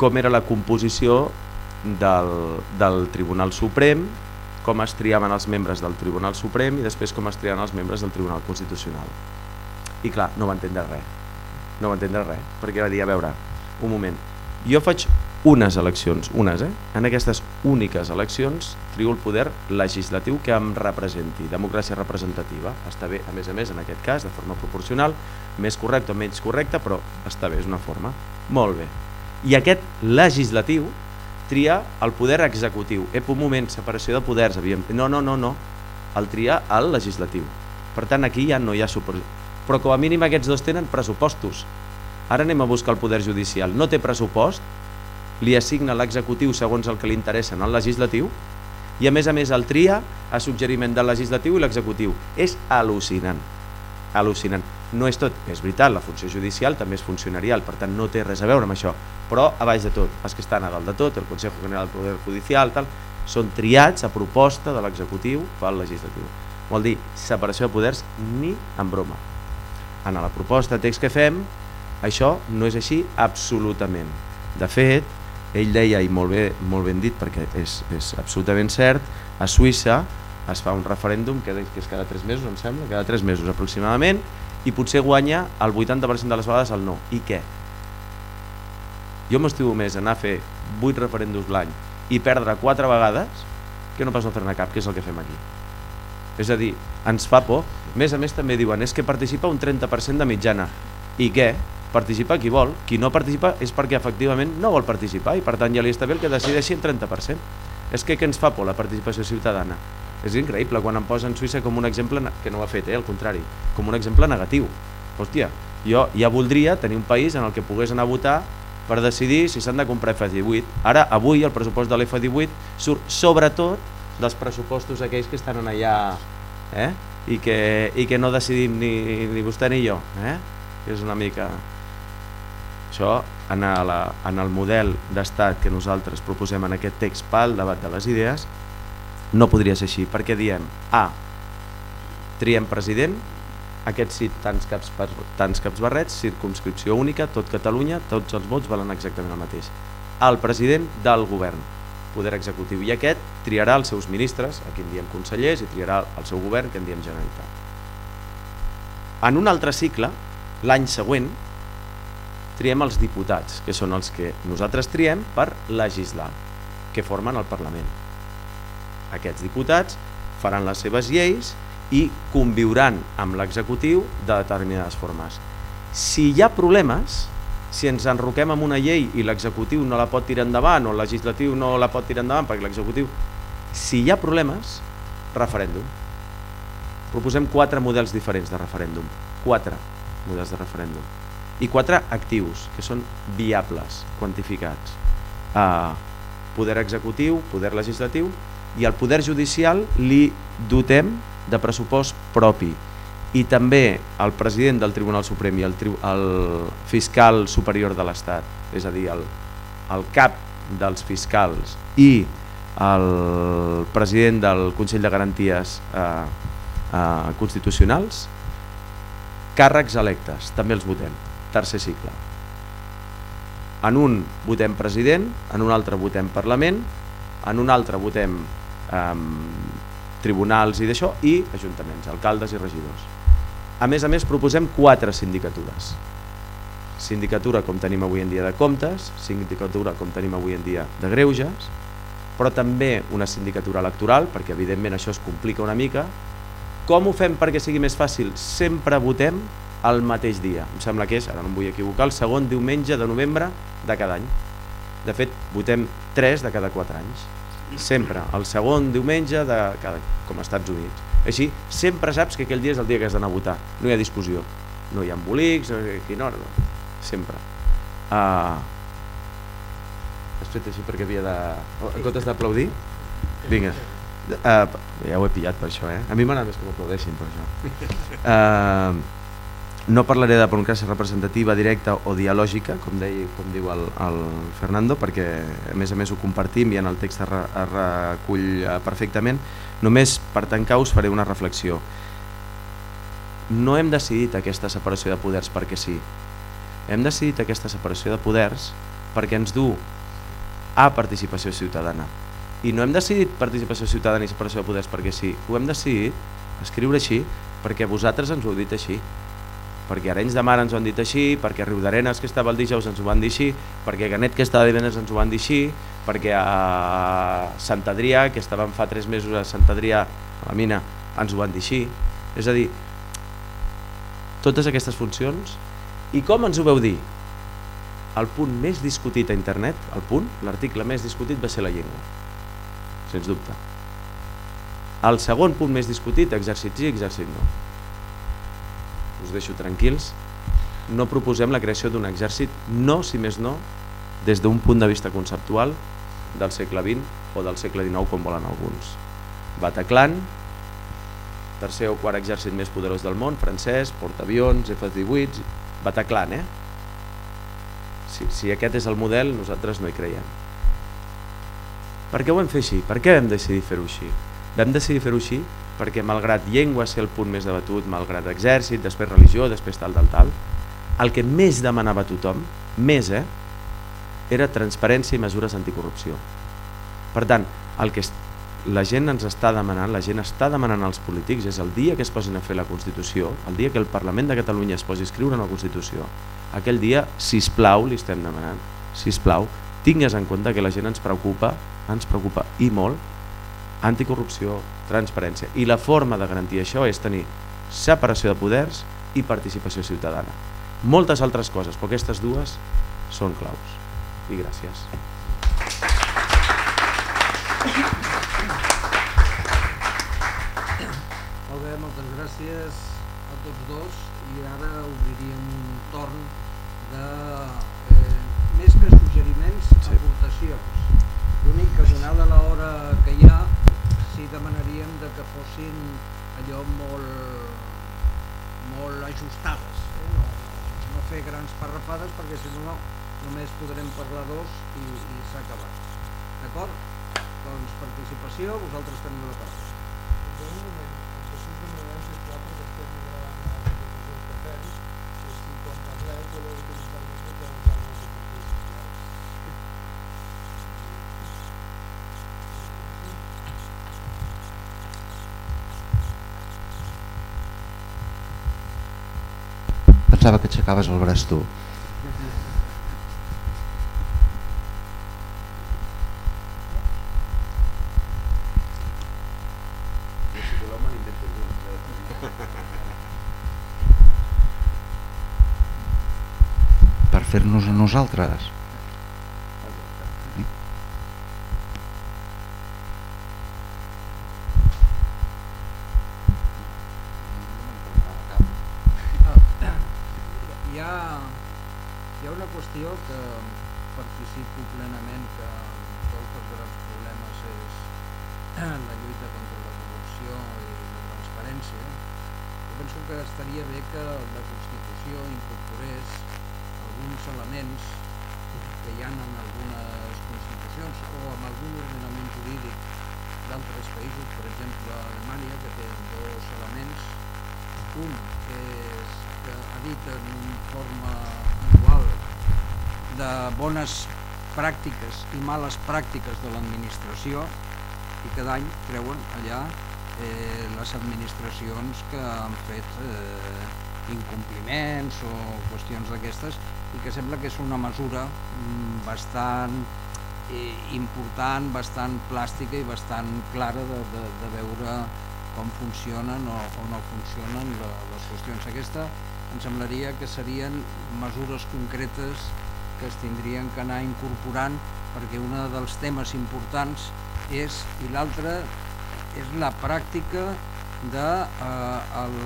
[SPEAKER 2] com era la composició del, del Tribunal Suprem, com es triaven els membres del Tribunal Suprem i després com es triaven els membres del Tribunal Constitucional. I clar, no va entendre res, no va entendre res, perquè va dir, a veure, un moment, jo faig unes eleccions, unes, eh? En aquestes úniques eleccions trio el poder legislatiu que em representi, democràcia representativa. Està bé, a més a més, en aquest cas, de forma proporcional, més correcte o menys correcte, però està bé, és una forma. Molt bé. I aquest legislatiu tria el poder executiu. Ep, un moment, separació de poders. Havíem... No, no, no, no. El tria el legislatiu. Per tant, aquí ja no hi ha suport. Però com a mínim aquests dos tenen pressupostos. Ara anem a buscar el poder judicial. No té pressupost, li assigna l'executiu segons el que li interessa el legislatiu i a més a més el tria a suggeriment del legislatiu i l'executiu. És al·lucinant. Al·lucinant. No és tot, és veritat, la funció judicial també és funcionarial, per tant no té res a veure amb això, però a baix de tot, els que estan a dalt de tot, el Consejo General del Poder Judicial, tal, són triats a proposta de l'executiu pel legislatiu. Vol dir, separació de poders ni en broma. En la proposta de text que fem, això no és així absolutament. De fet, ell deia, i molt, bé, molt ben dit perquè és, és absolutament cert, a Suïssa es fa un referèndum que, que és cada 3 mesos, em sembla, cada 3 mesos aproximadament, i potser guanya el 80% de les vegades el no. I què? Jo m'estimo més anar a fer 8 referèndums l'any i perdre 4 vegades que no pas no fer-ne cap, que és el que fem aquí. És a dir, ens fa por. A més a més també diuen, és que participa un 30% de mitjana. I què? participa qui vol, qui no participa és perquè efectivament no vol participar i per tant ja li està bé el que decideixi el 30%. És que què ens fa por la participació ciutadana? És increïble quan em posen Suïssa com un exemple, que no ho ha fet, eh, al contrari, com un exemple negatiu. Hòstia, jo ja voldria tenir un país en el que pogués anar a votar per decidir si s'han de comprar F-18. Ara, avui, el pressupost de l'F-18 surt sobretot dels pressupostos aquells que estan allà eh? I, que, i que no decidim ni, ni vostè ni jo. Eh? És una mica... Això, en, la, en el model d'estat que nosaltres proposem en aquest text pel debat de les idees, no podria ser així, perquè diem A. Triem president, aquests sí, tants caps, tants caps barrets, circumscripció única, tot Catalunya, tots els vots valen exactament el mateix. El president del govern. poder executiu i aquest triarà els seus ministres, a qui en diem consellers, i triarà el seu govern, que en diem Generalitat. En un altre cicle, l'any següent, triem els diputats, que són els que nosaltres triem per legislar, que formen el Parlament. Aquests diputats faran les seves lleis i conviuran amb l'executiu de determinades formes. Si hi ha problemes, si ens enroquem amb una llei i l'executiu no la pot tirar endavant o el legislatiu no la pot tirar endavant perquè l'executiu... Si hi ha problemes, referèndum. Proposem quatre models diferents de referèndum. Quatre models de referèndum. I quatre actius, que són viables, quantificats. Uh, poder executiu, poder legislatiu i el poder judicial li dotem de pressupost propi i també el president del Tribunal Suprem i el, el fiscal superior de l'Estat, és a dir, el, el cap dels fiscals i el president del Consell de Garanties eh, eh, Constitucionals, càrrecs electes, també els votem, tercer cicle. En un votem president, en un altre votem Parlament, en un altre votem tribunals i d'això i ajuntaments, alcaldes i regidors. A més a més proposem quatre sindicatures. Sindicatura com tenim avui en dia de comptes, sindicatura com tenim avui en dia de greuges, però també una sindicatura electoral, perquè evidentment això es complica una mica. Com ho fem perquè sigui més fàcil? Sempre votem el mateix dia. Em sembla que és, ara no em vull equivocar, el segon diumenge de novembre de cada any. De fet, votem 3 de cada 4 anys. Sempre, el segon diumenge de cada, com als Estats Units. Així, sempre saps que aquell dia és el dia que has d'anar a votar. No hi ha discussió. No hi ha embolics, no hi ha hora, no. sempre. Uh, has fet així perquè havia de... En comptes d'aplaudir? Vinga. Uh, ja ho he pillat per això, eh? A mi m'agrada més que m'aplaudeixin per això. Uh, no parlaré de democràcia representativa directa o dialògica, com, deia, com diu el, el Fernando, perquè a més a més ho compartim i en el text es, re, es recull eh, perfectament. Només per tancar us faré una reflexió. No hem decidit aquesta separació de poders perquè sí. Hem decidit aquesta separació de poders perquè ens du a participació ciutadana. I no hem decidit participació ciutadana i separació de poders perquè sí. Ho hem decidit escriure així perquè vosaltres ens ho heu dit així perquè Arenys de Mar ens ho han dit així, perquè Riudarenes que estava el dijous ens ho van dir així, perquè Ganet que estava divendres ens ho van dir així, perquè a Sant Adrià, que estàvem fa tres mesos a Sant Adrià, a la mina, ens ho van dir així. És a dir, totes aquestes funcions. I com ens ho veu dir? El punt més discutit a internet, el punt, l'article més discutit va ser la llengua, sens dubte. El segon punt més discutit, exèrcit sí, exèrcit no us deixo tranquils, no proposem la creació d'un exèrcit, no, si més no, des d'un punt de vista conceptual del segle XX o del segle XIX, com volen alguns. Bataclan, tercer o quart exèrcit més poderós del món, francès, portaavions, F-18, Bataclan, eh? Si, si aquest és el model, nosaltres no hi creiem. Per què ho vam fer així? Per què vam decidir fer-ho així? Vam decidir fer-ho així perquè malgrat llengua ser el punt més debatut, malgrat exèrcit, després religió, després tal, tal, tal, el que més demanava tothom, més, eh, era transparència i mesures anticorrupció. Per tant, el que la gent ens està demanant, la gent està demanant als polítics, és el dia que es posin a fer la Constitució, el dia que el Parlament de Catalunya es posi a escriure una Constitució, aquell dia, si plau, li estem demanant, si plau, tingues en compte que la gent ens preocupa, ens preocupa i molt, anticorrupció, transparència. I la forma de garantir això és tenir separació de poders i participació ciutadana. Moltes altres coses, però aquestes dues són claus. I gràcies.
[SPEAKER 1] Molt bé, moltes gràcies a tots dos i ara obriríem un torn de eh, més que suggeriments, sí. aportacions. L'únic que donada l'hora que hi ha sí demanaríem de que fossin allò molt, molt ajustades, eh? no, no fer grans parrafades perquè si no només podrem parlar dos i, i s'ha acabat. D'acord? Doncs participació, vosaltres teniu la paraula.
[SPEAKER 4] Pensava que aixecaves el braç tu. Per fer-nos a nosaltres.
[SPEAKER 1] Bones pràctiques i males pràctiques de l'administració i cada any treuen allà eh, les administracions que han fet eh, incompliments o qüestions d'aquestes i que sembla que és una mesura mm, bastant eh, important, bastant plàstica i bastant clara de, de, de veure com funcionen o, o no funcionen la, les qüestions. Aquesta em semblaria que serien mesures concretes que es tindrien que anar incorporant perquè un dels temes importants és, i l'altre és la pràctica de eh, el,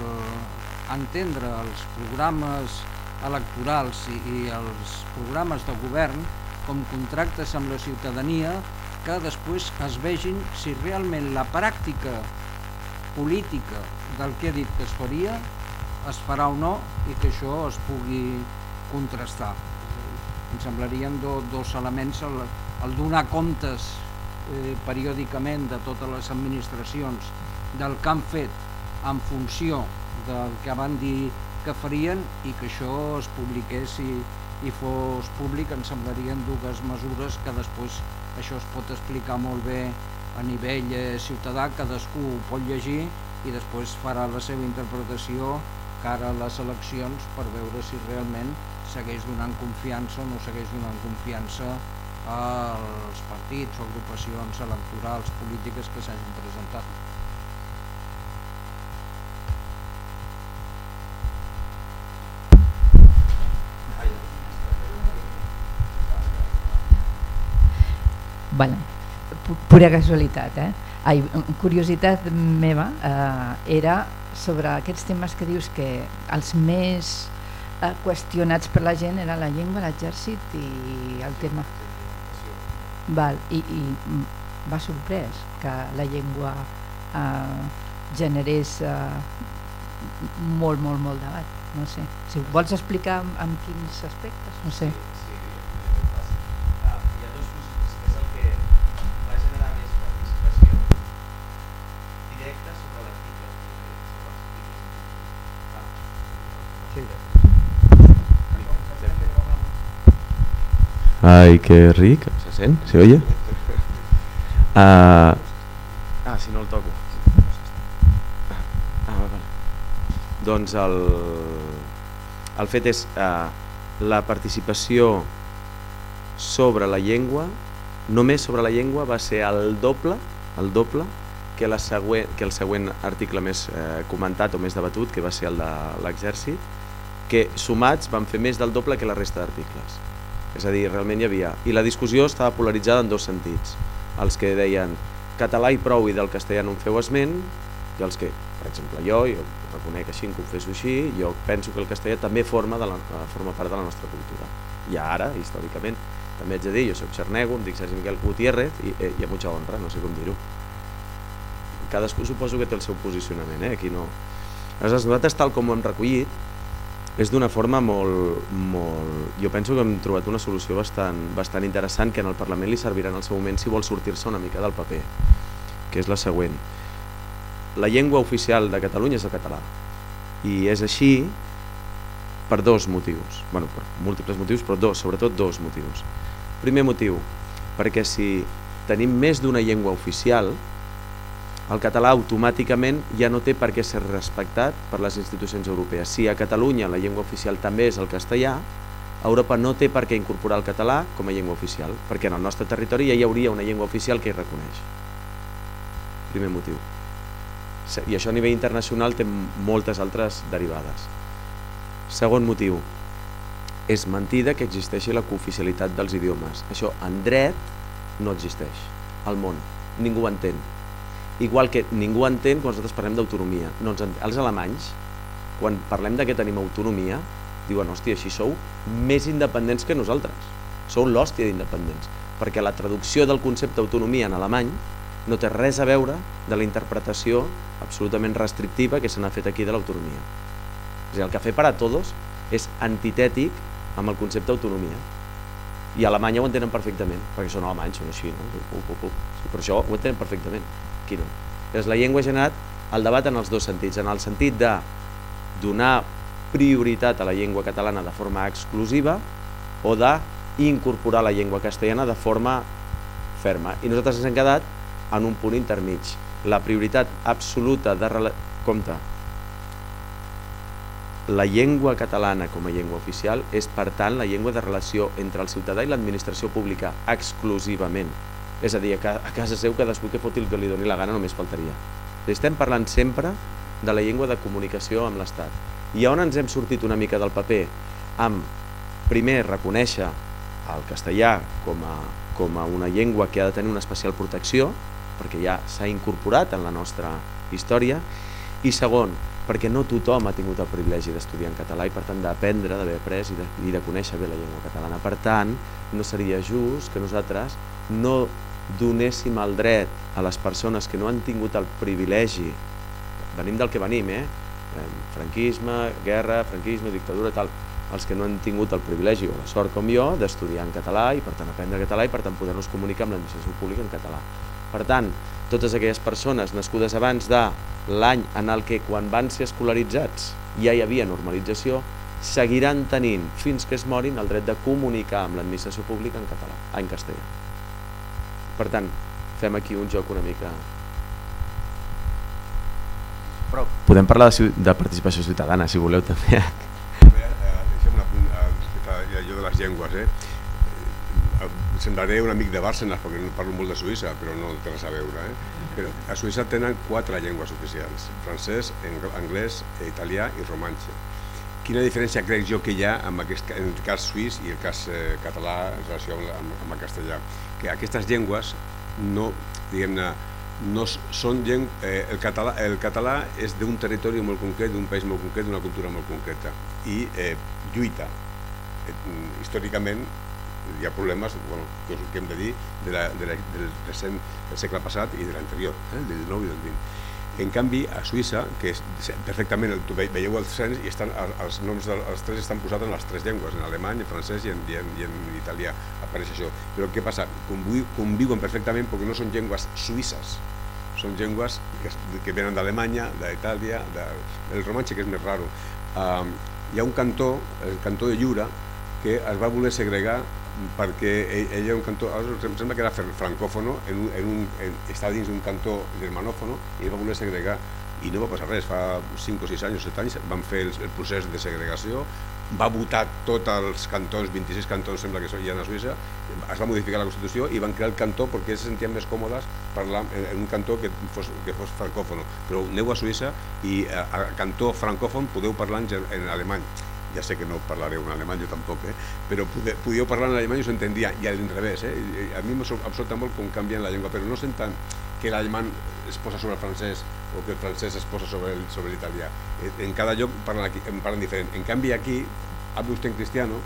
[SPEAKER 1] els programes electorals i, i els programes de govern com contractes amb la ciutadania que després es vegin si realment la pràctica política del que ha dit que es faria es farà o no i que això es pugui contrastar. Em semblarien do, dos elements, el, el donar comptes eh, periòdicament de totes les administracions del que han fet en funció del que van dir que farien i que això es publiqués i, i fos públic, em semblarien dues mesures que després això es pot explicar molt bé a nivell eh, ciutadà, cadascú ho pot llegir i després farà la seva interpretació cara a les eleccions per veure si realment segueix donant confiança o no segueix donant confiança als partits o agrupacions electorals polítiques que s'hagin presentat.
[SPEAKER 5] Bueno, pura casualitat, eh? Ai, curiositat meva eh, era sobre aquests temes que dius que els més qüestionats per la gent era la llengua, l'exèrcit i el tema. Val, i, i va sorprès que la llengua eh, generés eh, molt, molt, molt debat. No sé. Si ho vols explicar amb, amb quins aspectes, no sé.
[SPEAKER 2] Ai, que ric. Se sent? ¿Se oye? Uh, ah, si no el toco. Ah, vale. Doncs el, el fet és uh, la participació sobre la llengua, només sobre la llengua va ser el doble, el doble que, la següent, que el següent article més eh, comentat o més debatut, que va ser el de l'exèrcit, que sumats van fer més del doble que la resta d'articles. És a dir, realment hi havia... I la discussió estava polaritzada en dos sentits. Els que deien català i prou i del castellà no en feu esment, i els que, per exemple, jo, jo reconec així, em confesso així, jo penso que el castellà també forma, de la, forma part de la nostra cultura. I ara, històricament, també haig de dir, jo soc xarnego, em dic Sergi Miquel Gutiérrez i, eh, i a mucha honra, no sé com dir-ho. Cadascú suposo que té el seu posicionament, eh? aquí no... Aleshores, nosaltres, tal com ho hem recollit, és d'una forma molt, molt... Jo penso que hem trobat una solució bastant, bastant interessant que en el Parlament li servirà en el seu moment si vol sortir-se una mica del paper, que és la següent. La llengua oficial de Catalunya és el català i és així per dos motius, bueno, per múltiples motius, però dos, sobretot dos motius. Primer motiu, perquè si tenim més d'una llengua oficial, el català automàticament ja no té per què ser respectat per les institucions europees. Si a Catalunya la llengua oficial també és el castellà, Europa no té per què incorporar el català com a llengua oficial, perquè en el nostre territori ja hi hauria una llengua oficial que hi reconeix. Primer motiu. I això a nivell internacional té moltes altres derivades. Segon motiu, és mentida que existeixi la cooficialitat dels idiomes. Això en dret no existeix al món, ningú ho entén. Igual que ningú entén quan nosaltres parlem d'autonomia. No ens els alemanys, quan parlem de que tenim autonomia, diuen, hòstia, així sou més independents que nosaltres. Sou l'hòstia d'independents. Perquè la traducció del concepte autonomia en alemany no té res a veure de la interpretació absolutament restrictiva que se n'ha fet aquí de l'autonomia. És dir, el cafè per a tots és antitètic amb el concepte d'autonomia. I a Alemanya ho entenen perfectament, perquè són alemanys, són així, no? Up, up, up. Sí, per això ho entenen perfectament. Aquí no. Llavors, la llengua ha generat el debat en els dos sentits, en el sentit de donar prioritat a la llengua catalana de forma exclusiva o de incorporar la llengua castellana de forma ferma. I nosaltres ens hem quedat en un punt intermig. La prioritat absoluta de... Compte, la llengua catalana com a llengua oficial és, per tant, la llengua de relació entre el ciutadà i l'administració pública, exclusivament. És a dir, a casa seu cadascú que foti el que li doni la gana només faltaria. Estem parlant sempre de la llengua de comunicació amb l'Estat. I on ens hem sortit una mica del paper? Amb, primer, reconèixer el castellà com a, com a una llengua que ha de tenir una especial protecció, perquè ja s'ha incorporat en la nostra història, i segon, perquè no tothom ha tingut el privilegi d'estudiar en català i per tant d'aprendre, d'haver après i de, i de conèixer bé la llengua catalana. Per tant, no seria just que nosaltres no donéssim el dret a les persones que no han tingut el privilegi, venim del que venim, eh? franquisme, guerra, franquisme, dictadura, tal, els que no han tingut el privilegi o la sort com jo d'estudiar en català i per tant aprendre català i per tant poder-nos comunicar amb l'administració pública en català. Per tant, totes aquelles persones nascudes abans de l'any en el que quan van ser escolaritzats ja hi havia normalització, seguiran tenint fins que es morin el dret de comunicar amb l'administració pública en català, en castellà. Per tant, fem aquí un joc una mica... Però podem parlar de, de participació ciutadana, si voleu també.
[SPEAKER 3] Deixem una punt, allò de les llengües, eh? Semblaré un amic de Bárcenas perquè no parlo molt de Suïssa, però no té res a veure. Eh? Però a Suïssa tenen quatre llengües oficials, francès, anglès, italià i romanxe. Quina diferència crec jo que hi ha amb aquest, en el cas suís i el cas eh, català en relació amb, amb el castellà? Que aquestes llengües no, diguem-ne, no són lleng... eh, el, català, el català és d'un territori molt concret, d'un país molt concret, d'una cultura molt concreta i eh, lluita. Eh, històricament hi ha problemes bueno, que hem de dir de la, de la, del recent del segle passat i de l'anterior, eh, del 19 i del 20. En canvi, a Suïssa, que és perfectament, tu veieu el cens i estan, els noms dels tres estan posats en les tres llengües, en alemany, en francès i en, i en, i en italià, apareix això. Però què passa? Conviu, conviuen perfectament perquè no són llengües suïsses, són llengües que, que venen d'Alemanya, d'Itàlia, de, del romanxe, que és més raro. Um, hi ha un cantó, el cantó de Llura, que es va voler segregar perquè ell, ell era un cantó, em sembla que era francòfono, en un, en un, en, estava dins d'un cantó germanòfono i va voler segregar i no va passar res, fa 5 o 6 anys o 7 anys van fer el, el procés de segregació va votar tots els cantons, 26 cantons sembla que hi ha a Suïssa, es va modificar la Constitució i van crear el cantó perquè ells se sentien més còmodes parlar en un cantó que fos, que fos francòfono. Però aneu a Suïssa i a, cantó francòfon podeu parlar en, en alemany ja sé que no parlaré un alemany, jo tampoc, eh? però podíeu parlar en alemany i s'entendria, i a l'inrevés. Eh? A mi em sobta molt com canvien la llengua, però no senten que l'alemany es posa sobre el francès o que el francès es posa sobre l'italià. Eh, en cada lloc parlen, aquí, en parlen diferent. En canvi aquí, habla usted en cristiano,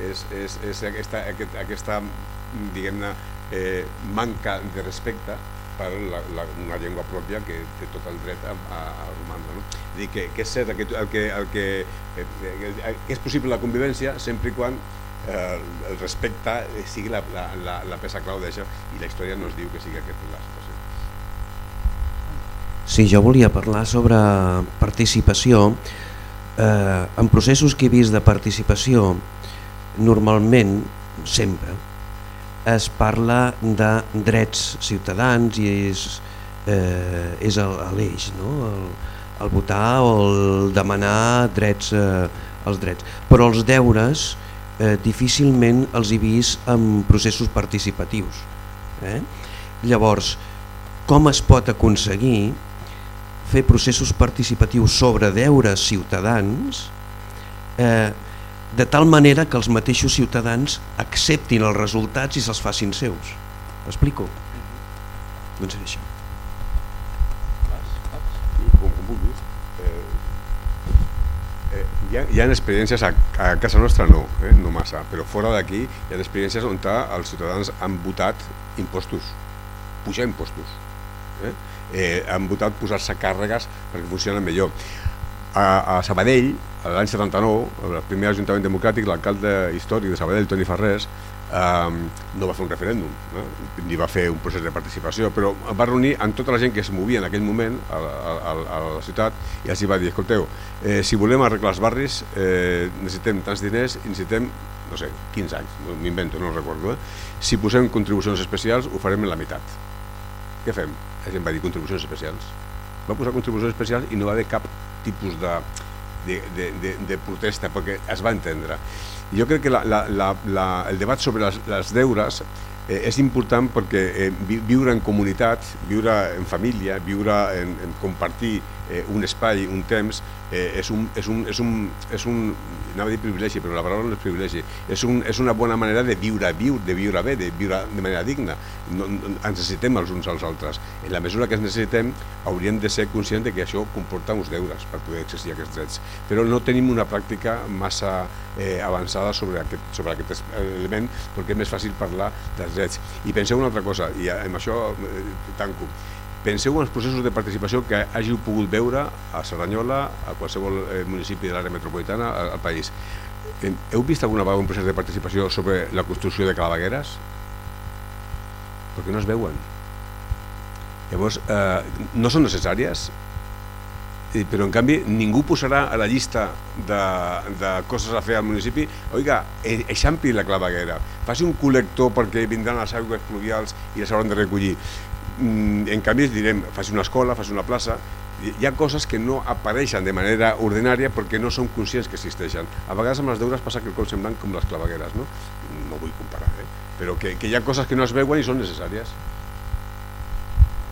[SPEAKER 3] és, és, és aquesta, aquesta diguem-ne, eh, manca de respecte per la, la, una llengua pròpia que té tot el dret a, a, a romandre. No? És dir, que, que és cert que, el que, el que, eh, que és possible la convivència sempre i quan eh, el respecte sigui la, la, la, la peça clau d'això i la història no es diu que sigui aquesta la situació.
[SPEAKER 6] Sí, jo volia parlar sobre participació. Eh, en processos que he vist de participació, normalment, sempre, es parla de drets ciutadans i es, eh, és l'eix, no? el, el votar o el demanar drets, eh, els drets. Però els deures eh, difícilment els he vist en processos participatius. Eh? Llavors, com es pot aconseguir fer processos participatius sobre deures ciutadans eh, de tal manera que els mateixos ciutadans acceptin els resultats i se'ls facin seus. M'explico? Doncs és això.
[SPEAKER 3] Eh, hi, ha, hi ha experiències a, a casa nostra no, eh, no massa, però fora d'aquí hi ha experiències on els ciutadans han votat impostos, pujar impostos. Eh? Eh, han votat posar-se càrregues perquè funcionen millor. A, a Sabadell, l'any 79, el primer Ajuntament Democràtic, l'alcalde històric de Sabadell, Toni Ferrés, um, no va fer un referèndum, no? ni va fer un procés de participació, però va reunir amb tota la gent que es movia en aquell moment a, a, a, a la ciutat i hi va dir, escolteu, eh, si volem arreglar els barris eh, necessitem tants diners i necessitem, no sé, 15 anys, m'invento, no recordo, eh? si posem contribucions especials ho farem en la meitat. Què fem? La gent va dir contribucions especials. Va posar contribucions especials i no va haver cap tipus de, de, de, de, de protesta perquè es va entendre. Jo crec que la, la, la, la, el debat sobre les, les deures eh, és important perquè eh, vi, viure en comunitat, viure en família, viure en, en compartir eh, un espai, un temps, eh, és, un, és, un, és, un, és un, anava a dir privilegi, però la paraula no és privilegi, és, un, és una bona manera de viure, viure, de viure bé, de viure de manera digna. No, no, ens necessitem els uns als altres. En la mesura que ens necessitem, hauríem de ser conscients de que això comporta uns deures per poder exercir aquests drets. Però no tenim una pràctica massa eh, avançada sobre aquest, sobre aquest es- element, perquè és més fàcil parlar dels drets. I penseu una altra cosa, i amb això eh, tanco. Penseu en els processos de participació que hàgiu pogut veure a Cerdanyola, a qualsevol eh, municipi de l'àrea metropolitana, al, país. Eh, Heu vist alguna vegada un procés de participació sobre la construcció de clavegueres? Perquè no es veuen. Llavors, eh, no són necessàries, eh, però en canvi ningú posarà a la llista de, de coses a fer al municipi oiga, e- eixampli la claveguera faci un col·lector perquè vindran les aigües pluvials i les hauran de recollir en canvi direm, faci una escola, faci una plaça hi ha coses que no apareixen de manera ordinària perquè no som conscients que existeixen a vegades amb els deures passa que el col semblant com les clavegueres no, no vull comparar eh? però que, que hi ha coses que no es veuen i són necessàries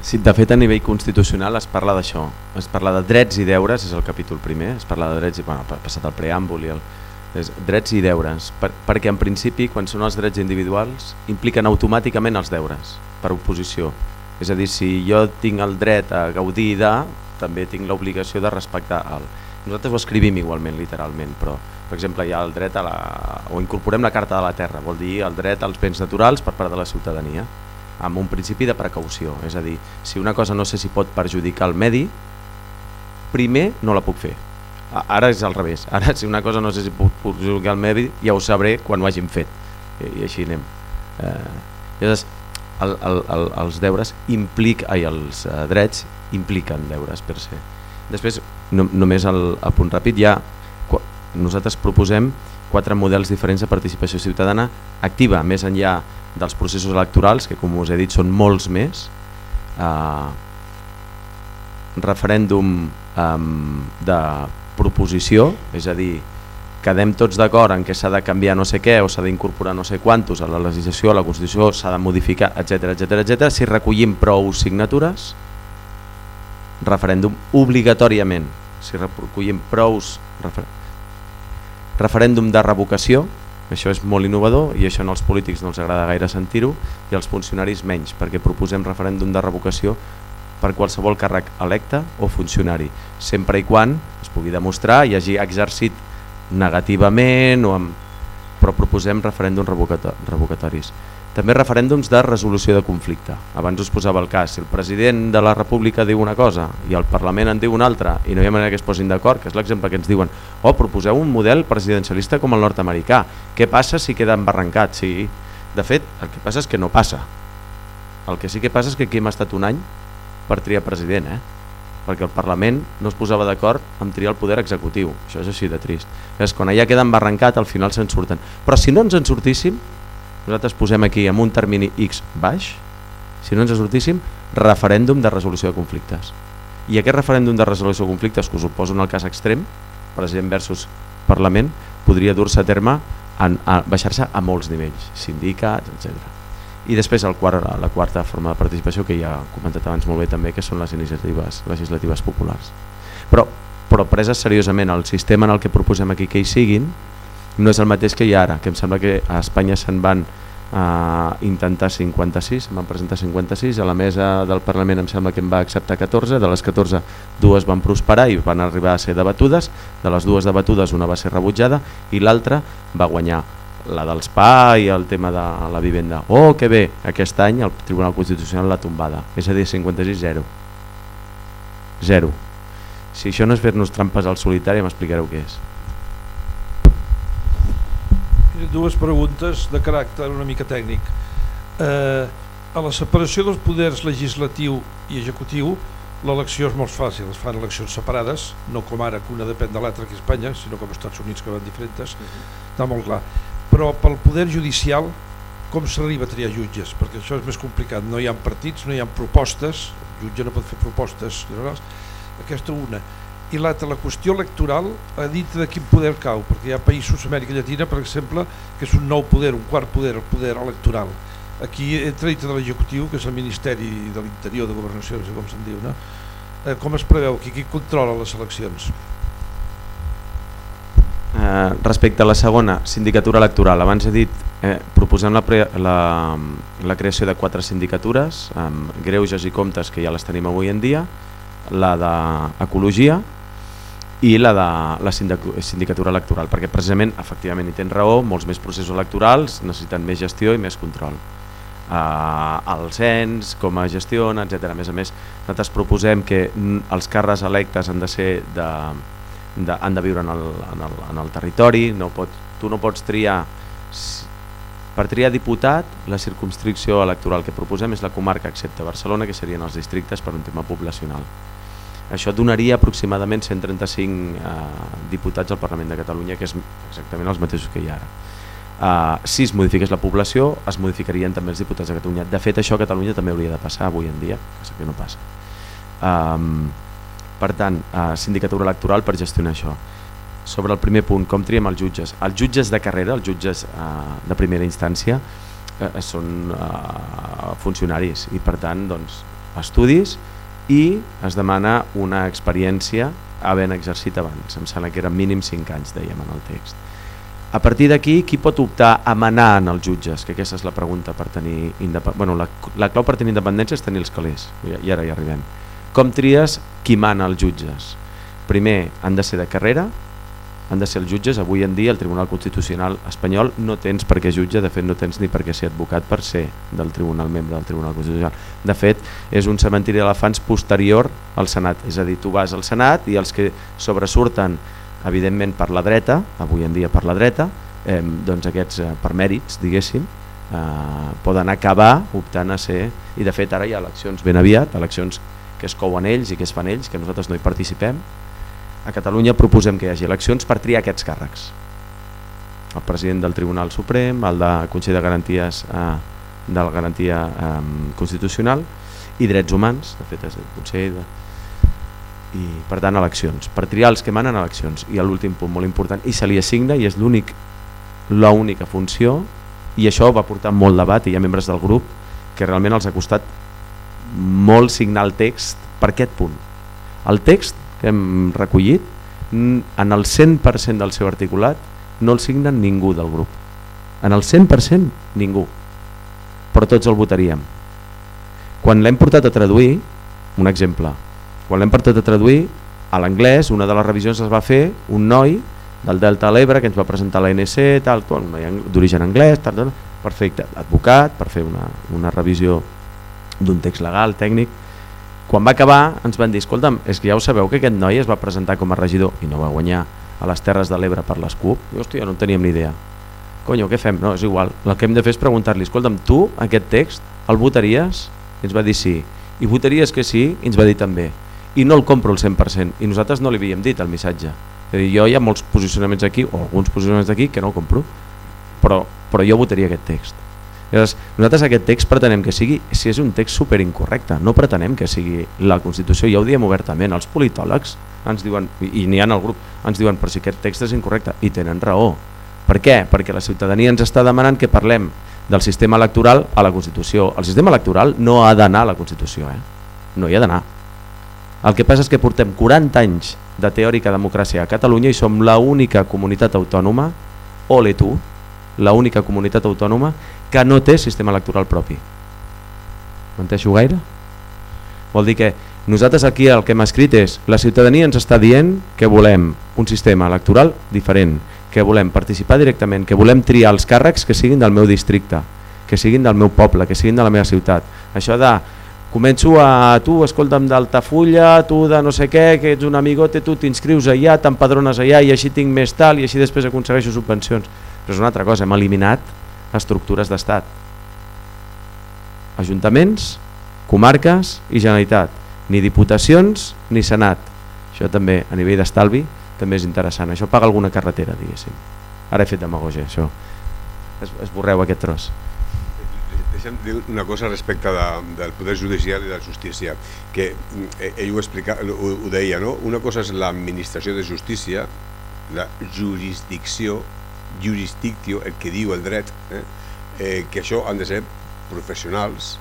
[SPEAKER 2] Sí, de fet, a nivell constitucional es parla d'això. Es parla de drets i deures, és el capítol primer, es parla de drets i, bueno, ha passat el preàmbul i el... És drets i deures, per, perquè en principi, quan són els drets individuals, impliquen automàticament els deures, per oposició. És a dir, si jo tinc el dret a gaudir de, també tinc l'obligació de respectar el... Nosaltres ho escrivim igualment, literalment, però, per exemple, hi ha el dret a la... o incorporem la Carta de la Terra, vol dir el dret als béns naturals per part de la ciutadania amb un principi de precaució, és a dir, si una cosa no sé si pot perjudicar el medi, primer no la puc fer. Ara és al revés, ara si una cosa no sé si puc perjudicar el medi ja ho sabré quan ho hàgim fet i així anem. Eh, llavors, el, el, el, els deures implic, ai, els eh, drets impliquen deures per se. Després, no, només el, a punt ràpid, qua- nosaltres proposem quatre models diferents de participació ciutadana activa, més enllà dels processos electorals, que com us he dit són molts més, eh, referèndum eh, de proposició, és a dir, quedem tots d'acord en què s'ha de canviar no sé què o s'ha d'incorporar no sé quantos a la legislació, a la Constitució, s'ha de modificar, etc etc etc. si recollim prou signatures, referèndum obligatòriament, si recollim prous refer... referèndum de revocació, això és molt innovador i això als polítics no els agrada gaire sentir-ho i als funcionaris menys, perquè proposem referèndum de revocació per qualsevol càrrec electe o funcionari, sempre i quan es pugui demostrar i hagi exercit negativament o amb... però proposem referèndums revocato- revocatoris. També referèndums de resolució de conflicte. Abans us posava el cas, si el president de la república diu una cosa i el Parlament en diu una altra i no hi ha manera que es posin d'acord, que és l'exemple que ens diuen oh, proposeu un model presidencialista com el nord-americà, què passa si queda embarrancat? Sí, de fet, el que passa és que no passa. El que sí que passa és que aquí hem estat un any per triar president, eh? Perquè el Parlament no es posava d'acord amb triar el poder executiu, això és així de trist. És quan allà queda embarrancat al final se'n surten. Però si no ens en sortíssim, nosaltres posem aquí amb un termini X baix, si no ens en sortíssim, referèndum de resolució de conflictes. I aquest referèndum de resolució de conflictes, que us ho poso en el cas extrem, president versus Parlament, podria dur-se a terme baixar-se a molts nivells, sindicats, etc. I després el quart, la quarta forma de participació que ja he comentat abans molt bé també, que són les iniciatives legislatives populars. Però, però preses seriosament el sistema en el que proposem aquí que hi siguin no és el mateix que hi ha ara, que em sembla que a Espanya se'n van a intentar 56, em van presentar 56, a la mesa del Parlament em sembla que em va acceptar 14, de les 14 dues van prosperar i van arribar a ser debatudes, de les dues debatudes una va ser rebutjada i l'altra va guanyar la dels PA i el tema de la vivenda. Oh, que bé, aquest any el Tribunal Constitucional l'ha tombada, és a dir, 56, 0. 0. Si això no és fer-nos trampes al solitari, m'explicareu què és.
[SPEAKER 7] dues preguntes de caràcter una mica tècnic. Eh, a la separació dels poders legislatiu i executiu, l'elecció és molt fàcil, es fan eleccions separades, no com ara que una depèn de l'altra que Espanya, sinó com als Estats Units que van diferents, està molt clar. Però pel poder judicial, com s'arriba a triar jutges? Perquè això és més complicat, no hi ha partits, no hi ha propostes, el jutge no pot fer propostes generals, aquesta una i l'altra, la qüestió electoral a dit de quin poder cau, perquè hi ha països Amèrica Llatina, per exemple, que és un nou poder, un quart poder, el poder electoral. Aquí entra dintre de l'executiu, que és el Ministeri de l'Interior de Governació, no sé com se'n diu, no? Eh, com es preveu aquí? Qui controla les eleccions?
[SPEAKER 2] Eh, respecte a la segona, sindicatura electoral, abans he dit, eh, proposem la, la, la creació de quatre sindicatures, amb greuges i comptes que ja les tenim avui en dia, la d'ecologia, i la de la sindicatura electoral, perquè precisament, efectivament, hi tens raó, molts més processos electorals necessiten més gestió i més control. Uh, el cens, com es gestiona, etc. A més a més, nosaltres proposem que els càrrecs electes han de ser de, de, han de viure en el, en el, en el territori, no pot, tu no pots triar per triar diputat, la circumscripció electoral que proposem és la comarca excepte Barcelona, que serien els districtes per un tema poblacional. Això donaria aproximadament 135 eh, diputats al Parlament de Catalunya, que és exactament els mateixos que hi ha ara. Uh, si es modifiqués la població, es modificarien també els diputats de Catalunya. De fet, això a Catalunya també hauria de passar avui en dia, que no passa. Um, per tant, uh, sindicatura electoral per gestionar això. Sobre el primer punt, com triem els jutges? Els jutges de carrera, els jutges uh, de primera instància, uh, són uh, funcionaris i per tant doncs, estudis i es demana una experiència havent exercit abans, em sembla que eren mínim 5 anys, dèiem en el text. A partir d'aquí, qui pot optar a manar en els jutges? Que aquesta és la pregunta per tenir bueno, la, la clau per tenir independència és tenir els calés, i ara hi arribem. Com tries qui mana els jutges? Primer, han de ser de carrera, han de ser els jutges. Avui en dia el Tribunal Constitucional espanyol no tens per què jutge, de fet no tens ni per què ser advocat per ser del Tribunal membre del Tribunal Constitucional. De fet, és un cementiri d'elefants posterior al Senat, és a dir, tu vas al Senat i els que sobresurten evidentment per la dreta, avui en dia per la dreta, eh, doncs aquests eh, per mèrits, diguéssim, eh, poden acabar optant a ser, i de fet ara hi ha eleccions ben aviat, eleccions que es couen ells i que es fan ells, que nosaltres no hi participem, a Catalunya proposem que hi hagi eleccions per triar aquests càrrecs. El president del Tribunal Suprem, el de Consell de Garanties eh, de la Garantia eh, Constitucional i Drets Humans, de fet és el Consell de... i per tant eleccions, per triar els que manen eleccions. I l'últim punt molt important i se li assigna i és l'únic l'única funció i això va portar molt debat i hi ha membres del grup que realment els ha costat molt signar el text per aquest punt. El text que hem recollit, en el 100% del seu articulat no el signen ningú del grup. En el 100% ningú. Però tots el votaríem. Quan l'hem portat a traduir, un exemple, quan l'hem portat a traduir, a l'anglès, una de les revisions es va fer un noi del Delta de l'Ebre que ens va presentar l'ANC, tal, d'origen anglès, tal, tal, perfecte, advocat, per fer una, una revisió d'un text legal, tècnic, quan va acabar ens van dir, escolta'm, és que ja ho sabeu que aquest noi es va presentar com a regidor i no va guanyar a les Terres de l'Ebre per les CUP? I hòstia, no en teníem ni idea. Conyo, què fem? No, és igual. El que hem de fer és preguntar-li, escolta'm, tu aquest text el votaries? I ens va dir sí. I votaries que sí? I ens va dir també. I no el compro al 100%. I nosaltres no li havíem dit el missatge. És dir, jo hi ha molts posicionaments aquí, o alguns posicionaments aquí, que no el compro, però, però jo votaria aquest text. Llavors, nosaltres aquest text pretenem que sigui, si és un text super incorrecte, no pretenem que sigui la Constitució, ja ho diem obertament, els politòlegs ens diuen, i n'hi ha en el grup, ens diuen però si aquest text és incorrecte, i tenen raó. Per què? Perquè la ciutadania ens està demanant que parlem del sistema electoral a la Constitució. El sistema electoral no ha d'anar a la Constitució, eh? no hi ha d'anar. El que passa és que portem 40 anys de teòrica democràcia a Catalunya i som la única comunitat autònoma, ole tu, la única comunitat autònoma que no té sistema electoral propi. M'enteixo gaire? Vol dir que nosaltres aquí el que hem escrit és la ciutadania ens està dient que volem un sistema electoral diferent, que volem participar directament, que volem triar els càrrecs que siguin del meu districte, que siguin del meu poble, que siguin de la meva ciutat. Això de començo a tu, escolta'm d'Altafulla, tu de no sé què, que ets un amigote, tu t'inscrius allà, t'empadrones allà i així tinc més tal i així després aconsegueixo subvencions. Però és una altra cosa, hem eliminat estructures d'estat. Ajuntaments, comarques i Generalitat, ni diputacions ni senat. Això també a nivell d'estalvi també és interessant. Això paga alguna carretera, diguéssim. Ara he fet demagogia, això. Es, esborreu aquest tros.
[SPEAKER 3] Deixa'm dir una cosa respecte de, del poder judicial i de la justícia, que eh, ell ho, explica, ho, ho deia, no? una cosa és l'administració de justícia, la jurisdicció, jurisdictio, el que diu el dret, eh? Eh, que això han de ser professionals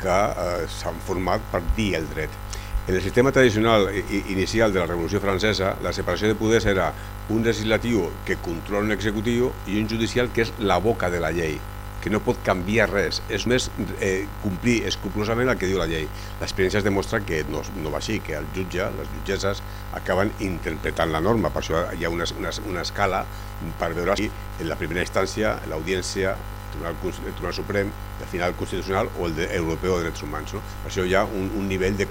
[SPEAKER 3] que eh, s'han format per dir el dret. En el sistema tradicional inicial de la Revolució Francesa, la separació de poders era un legislatiu que controla un executiu i un judicial que és la boca de la llei que no pot canviar res, és només eh, complir escrupulosament el que diu la llei. L'experiència es demostra que no, no va així, que el jutge, les jutgesses, acaben interpretant la norma, per això hi ha una, una, una escala per veure si en la primera instància l'audiència Tribunal, el Tribunal Suprem, el final constitucional o el de Europeu de Drets Humans. No? Per això hi ha un, un nivell de,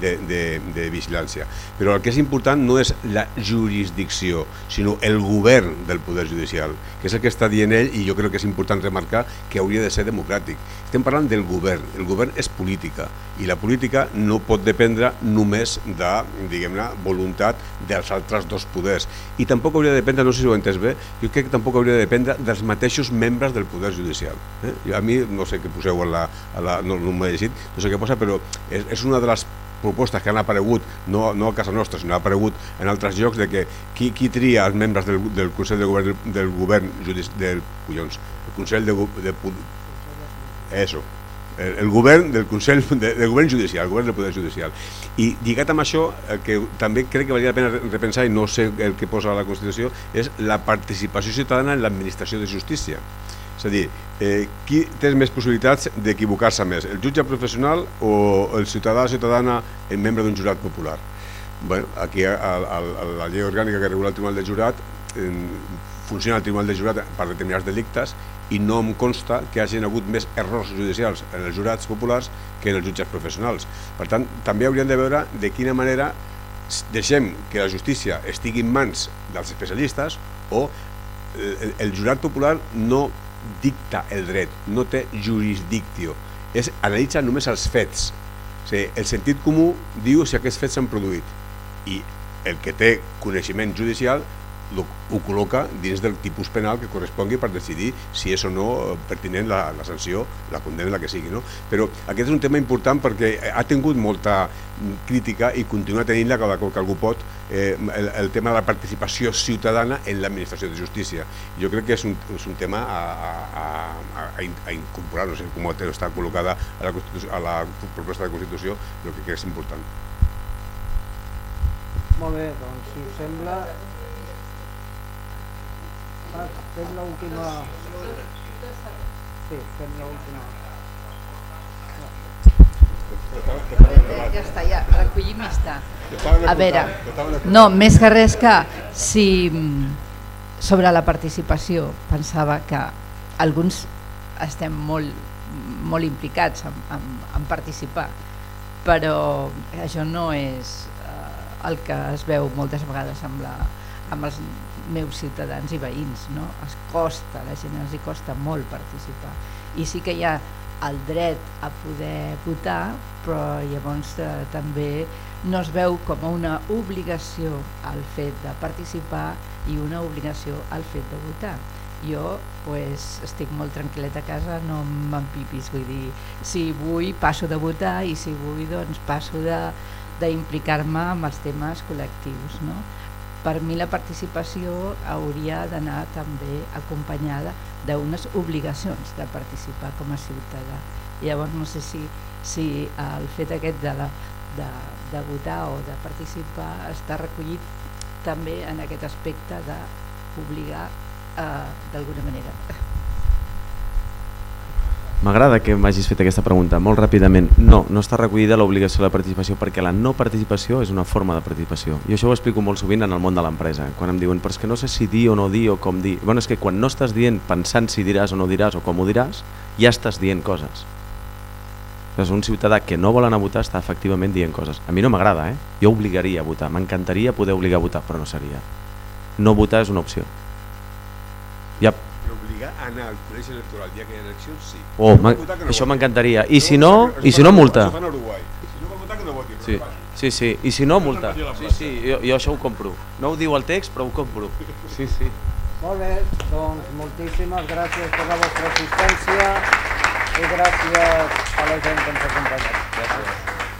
[SPEAKER 3] de, de, de vigilància. Però el que és important no és la jurisdicció, sinó el govern del Poder Judicial, que és el que està dient ell i jo crec que és important remarcar que hauria de ser democràtic. Estem parlant del govern. El govern és política i la política no pot dependre només de, diguem-ne, voluntat dels altres dos poders. I tampoc hauria de dependre, no sé si ho he entès bé, jo crec que tampoc hauria de dependre dels mateixos membres del Poder Judicial. Eh? A mi, no sé què poseu a la... A la no no m'he llegit, no sé què posa, però és, és una de les propostes que han aparegut, no, no a casa nostra, sinó ha aparegut en altres llocs, de que qui, qui tria els membres del, del Consell de Govern del, del Govern judici, del, collons, el Consell de, de, de eso, el, el govern del Consell de, del govern judicial, el govern del poder judicial. I lligat amb això, el que també crec que valia la pena repensar, i no sé el que posa la Constitució, és la participació ciutadana en l'administració de justícia. És a dir, eh, qui té més possibilitats d'equivocar-se més, el jutge professional o el ciutadà o ciutadana en membre d'un jurat popular? Bueno, aquí a, a, a la llei orgànica que regula el Tribunal de Jurat eh, funciona el Tribunal de Jurat per determinats delictes i no em consta que hagin hagut més errors judicials en els jurats populars que en els jutges professionals. Per tant, també hauríem de veure de quina manera deixem que la justícia estigui en mans dels especialistes o el, el jurat popular no dicta el dret, no té jurisdicció, és analitza només els fets. O sigui, el sentit comú diu si aquests fets s'han produït i el que té coneixement judicial ho col·loca dins del tipus penal que correspongui per decidir si és o no eh, pertinent la, la sanció, la condemna, la que sigui. No? Però aquest és un tema important perquè ha tingut molta crítica i continua tenint-la cada cop que algú pot eh, el, el tema de la participació ciutadana en l'administració de justícia. Jo crec que és un, és un tema a, a, a, a incorporar, no sé com està col·locada a la, a la proposta de Constitució, però crec que és important.
[SPEAKER 1] Molt bé, doncs si us sembla fem l'última... Sí, fem l'última.
[SPEAKER 5] Ja està, ja, recollim i està. A veure, no, més que res que si sobre la participació pensava que alguns estem molt, molt implicats en, en, en participar, però això no és eh, el que es veu moltes vegades amb, la, amb els meus ciutadans i veïns, no? Es costa, la gent els costa molt participar. I sí que hi ha el dret a poder votar, però llavors eh, també no es veu com una obligació al fet de participar i una obligació al fet de votar. jo pues, estic molt tranquil·leta a casa, no m'empipis, vull dir, si vull passo de votar i si vull doncs passo d'implicar-me amb els temes col·lectius. No? Per mi la participació hauria d'anar també acompanyada d'unes obligacions de participar com a ciutadà. Llavors no sé si, si el fet aquest de, la, de, de votar o de participar està recollit també en aquest aspecte d'obligar eh, d'alguna manera.
[SPEAKER 2] M'agrada que m'hagis fet aquesta pregunta molt ràpidament. No, no està recollida l'obligació de la participació perquè la no participació és una forma de participació. Jo això ho explico molt sovint en el món de l'empresa, quan em diuen però és que no sé si dir o no dir o com dir. Bueno, és que quan no estàs dient pensant si diràs o no diràs o com ho diràs, ja estàs dient coses. Doncs un ciutadà que no vol anar a votar està efectivament dient coses. A mi no m'agrada, eh? jo obligaria a votar, m'encantaria poder obligar a votar, però no seria. No votar és una opció. Ja,
[SPEAKER 3] Però obligar a anar al col·legi electoral el dia que hi ha eleccions, sí.
[SPEAKER 2] Oh,
[SPEAKER 3] no no
[SPEAKER 2] això m'encantaria. I si no- i si no, multa.
[SPEAKER 3] Això fan a Uruguai. Si no vol votar, que no voti. però
[SPEAKER 2] sí,
[SPEAKER 3] no
[SPEAKER 2] sí, sí. I si no, multa. Sí, sí, jo, jo això ho compro. No ho diu el text, però ho compro. Sí, sí.
[SPEAKER 1] Molt bé, doncs moltíssimes gràcies per la vostra assistència i gràcies a la gent que ens ha acompanyat.
[SPEAKER 2] Gràcies.